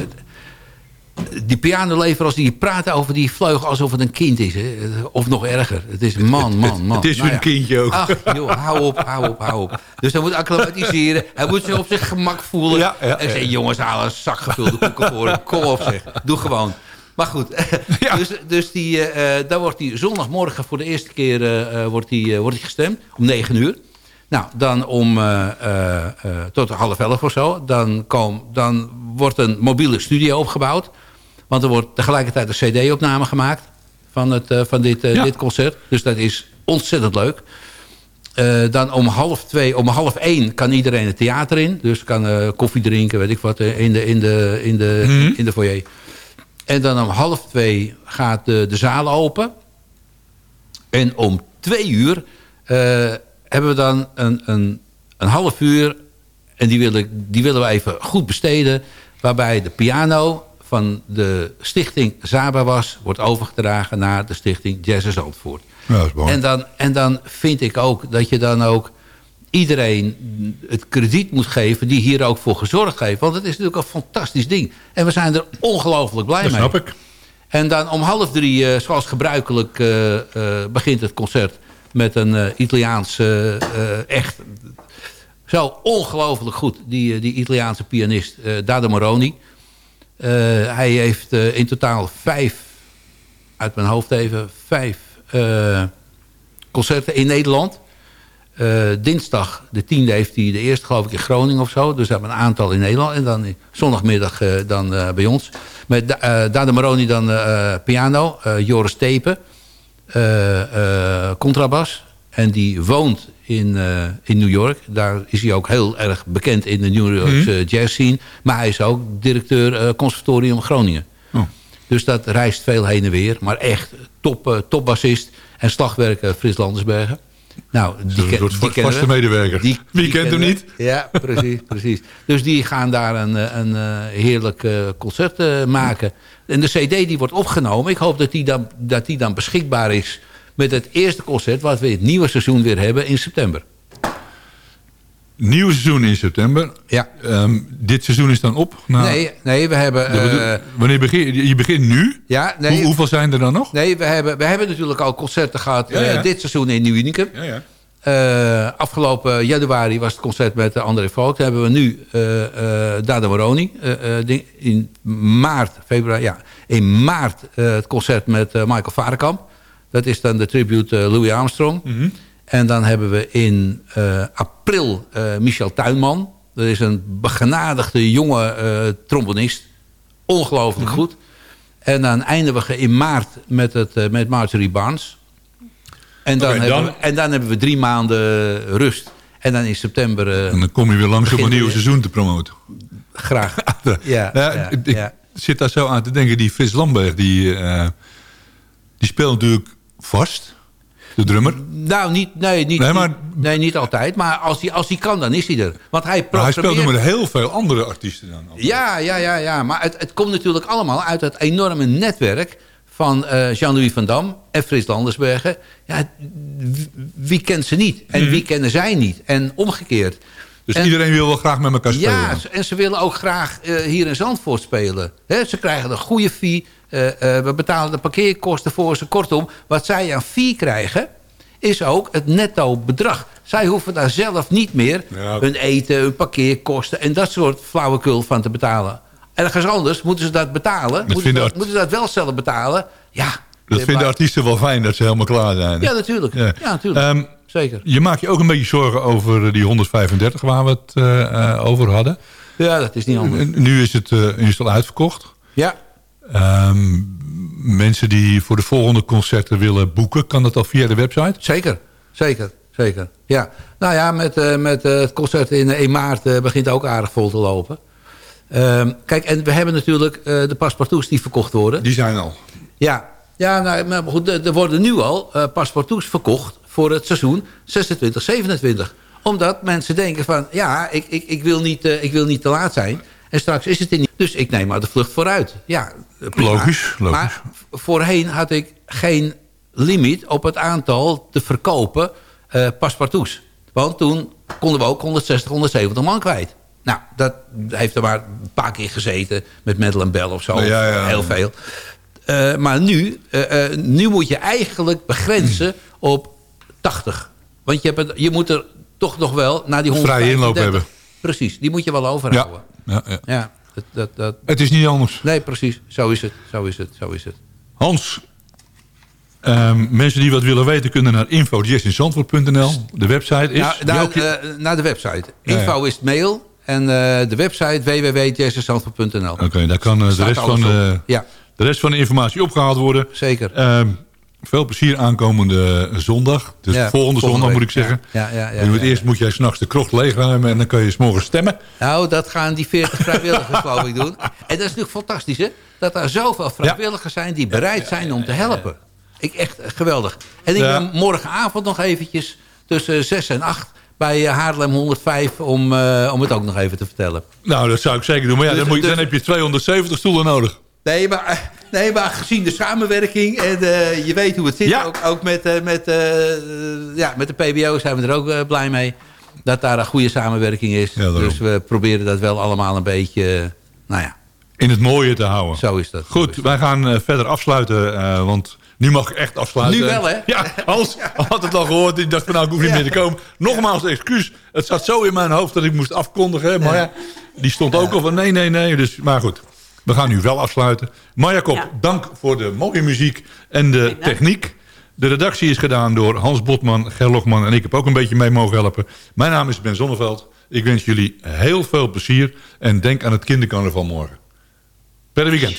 Die pianoleveraars die praten over die vleugel alsof het een kind is. Hè? Of nog erger. Het is man, man, man. Het is Nou een ja. kindje ook. Ach, joh, hou op, hou op, hou op. Dus hij moet acclimatiseren. Hij moet zich op zich gemak voelen. Ja, ja, en zeggen, jongens, haal een zak gevulde koeken voor hem. Kom op zeg, doe gewoon. Maar goed, Ja. dus, dus die, eh, eh, dan wordt hij zondagmorgen voor de eerste keer wordt die, eh, wordt die gestemd. Om 9 uur. Nou, dan om eh, eh, eh, tot half elf of zo. Dan, kom, dan wordt een mobiele studio opgebouwd. Want er wordt tegelijkertijd een cd-opname gemaakt van, het, van dit, Ja. dit concert. Dus dat is ontzettend leuk. Dan om half twee, om half één kan iedereen het theater in. Dus kan koffie drinken, weet ik wat, in de, in de, in de, Mhm. in de foyer. En dan om half twee gaat de, de zaal open. En om twee uur hebben we dan een, een, een half uur... en die willen, die willen we even goed besteden... waarbij de piano van de stichting Zaba was... wordt overgedragen naar de stichting Jazz Zandvoort. Ja, dat. En dan, en dan vind ik ook dat je dan ook iedereen het krediet moet geven... die hier ook voor gezorgd heeft. Want het is natuurlijk een fantastisch ding. En we zijn er ongelooflijk blij dat mee. snap ik. En dan om half drie, eh, zoals gebruikelijk, eh, eh, begint het concert... met een eh, Italiaans, eh, eh, echt zo ongelooflijk goed. Die, die Italiaanse pianist, Dado Moroni. Hij heeft in totaal vijf, uit mijn hoofd even... vijf concerten in Nederland. Dinsdag, de tiende, heeft hij de eerste geloof ik in Groningen of zo. Dus hebben een aantal in Nederland. En dan zondagmiddag dan bij ons. Met Da- Dada Maroni dan piano. Joris Tepen. Eh, eh, contrabas. En die woont in, eh, in New York. Daar is hij ook heel erg bekend in de New Yorkse jazz scene. Maar hij is ook directeur eh, Conservatorium Groningen. Oh. Dus dat reist veel heen en weer. Maar echt top, eh, topbassist. En slagwerker Frits Landersbergen. Nou, die, die kennen vaste we. medewerker. Die- Wie die kent hem niet? Ja, precies, precies. Dus die gaan daar een, eh, een, eh, heerlijk eh, concert maken. En de cd die wordt opgenomen. Ik hoop dat die, dan, dat die dan beschikbaar is met het eerste concert... wat we in het nieuwe seizoen weer hebben in september. Nieuw seizoen in september. Ja. Ehm, dit seizoen is dan op. Nou, Nee, nee, we hebben... eh, wanneer begin je? Je begint nu? ja, nee, Hoe- hoeveel zijn er dan nog? nee we, hebben, we hebben natuurlijk al concerten gehad Ja, ja. eh, dit seizoen in Nieuw Unicum. Ja, ja. Eh, afgelopen januari was het concert met André. Dan hebben we nu Dada Moroni. in maart, februari, ja. In maart het concert met Michael Varekamp. Dat is dan de tribute Louis Armstrong. Mhm. En dan hebben we in eh, april eh, Michel Tuinman. Dat is een begenadigde jonge eh, trombonist. Ongelooflijk Mhm. goed. En dan eindigen we in maart met, het, met Marjorie Barnes. En dan, hebben dan- We, en dan hebben we drie maanden rust. En dan in september En dan kom je weer langs om een nieuw seizoen te promoten. graag. Ja, ja, ja, ik, ja. zit daar zo aan te denken. Die Frits Lamberg, die, die speelt natuurlijk vast. De drummer. Nou, niet, nee, niet, Nee, maar- nee, niet altijd. Maar als hij, als hij kan, dan is hij er. Want hij Maar hij nog met heel veel andere artiesten dan. Ja, ja, ja, ja. Maar het, het komt natuurlijk allemaal uit het enorme netwerk van eh, Jean-Louis van Dam en Frits Landersbergen. Ja, wie, kent ze niet? En wie kennen zij niet? En omgekeerd. Dus En- iedereen wil wel graag met elkaar spelen. Ja, en ze willen ook graag eh, hier in Zandvoort spelen. Ze krijgen een goede fee. Eh, eh, we betalen de parkeerkosten voor ze. Kortom, wat zij aan fee krijgen... is ook het netto bedrag. Zij hoeven daar zelf niet meer Ja. hun eten, hun parkeerkosten... en dat soort flauwekul van te betalen. Ergens anders moeten ze dat betalen. Moeten ze dat, art- moeten ze dat wel zelf betalen. Ja, Dat eh, vinden maar- artiesten wel fijn dat ze helemaal klaar zijn. Ja, natuurlijk. Ja. Ja, natuurlijk. Ehm, Zeker. je maakt je ook een beetje zorgen over die 135 waar we het eh, eh, over hadden. Ja, dat is niet anders. Nu is het, eh, nu is het al uitverkocht. Ja, Ehm, mensen die voor de volgende concerten willen boeken, kan dat al via de website? Zeker, zeker, zeker. Ja. Nou ja, met, eh, met eh, het concert in, in maart eh, begint het ook aardig vol te lopen. Ehm, kijk, en we hebben natuurlijk eh, de paspartouts die verkocht worden. Die zijn al. Ja, ja nou, maar goed, er worden nu al eh paspartouts verkocht voor het seizoen 26, 27. Omdat mensen denken van, ja, ik, ik, ik, wil, niet, eh, ik wil niet te laat zijn. En straks is het er niet. Dus ik neem maar de vlucht vooruit. Ja, prima. Logisch, logisch. Maar voorheen had ik geen limiet op het aantal te verkopen eh paspartouts. Want toen konden we ook 160, 170 man kwijt. Nou, dat heeft er maar een paar keer gezeten met Madeleine Bell of zo. Ja, ja. Heel veel. Eh, maar nu, eh, nu moet je eigenlijk begrenzen op 80. Want je, hebt het, je moet er toch nog wel naar die 135. Vrije inloop hebben. Precies, die moet je wel overhouden. ja, ja. Ja, dat, dat, dat, Het is niet anders. nee, precies. Zo is het, zo is het, zo is het. Hans, ehm, mensen die wat willen weten kunnen naar info.jessinzandvoort.nl. De website is... Nou, naar, welke- eh, naar de website. Ja, ja. Info is het mail. En eh, de website www.jessenzandvoort.nl. Oké, daar kan eh, de rest, van, Ja, de rest van de informatie opgehaald worden. zeker. Ehm, veel plezier aankomende zondag. Dus Ja, volgende, zondag week. moet ik zeggen. Ja, ja, ja, ja, eerst moet jij s'nachts de krocht leegruimen en dan kan je s'morgens stemmen. Nou, dat gaan die 40 vrijwilligers geloof ik doen. En dat is natuurlijk fantastisch, hè? Dat er zoveel vrijwilligers zijn die bereid zijn om te helpen. Ik, echt geweldig. En ik Ja. ben morgenavond nog eventjes tussen 6 en 8 bij eh, Haarlem 105 om, eh, om het ook nog even te vertellen. Nou, dat zou ik zeker doen. Maar ja, Dus- dan, moet je, dan dus- heb je 270 stoelen nodig. Nee, maar, eh, nee, maar gezien de samenwerking en eh, je weet hoe het zit, Ja. ook, ook met, eh, met, ja, met de PBO zijn we er ook blij mee. Dat daar een goede samenwerking is. Ja, dus we proberen dat wel allemaal een beetje, nou ja, In het mooie te houden. zo is dat. Goed, is dat. wij gaan verder afsluiten. want nu mag ik echt afsluiten. Nu wel, hè? Ja, Hans had het al gehoord. Ik dacht van nou, ik hoef niet Ja. meer te komen. Nogmaals excuus. Het zat zo in mijn hoofd dat ik moest afkondigen. Maar ja, die stond ook al van nee, nee, nee. Dus, maar goed, we gaan nu wel afsluiten. Marja Kop, Ja. dank voor de mooie muziek en de techniek. De redactie is gedaan door Hans Botman, Ger Logman en ik heb ook een beetje mee mogen helpen. Mijn naam is Ben Zonneveld. Ik wens jullie heel veel plezier en denk aan het kindercarnaval morgen. Per weekend.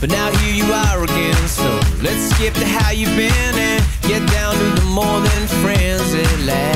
But now here you are again, so let's skip to how you've been and get down to the more than friends at last.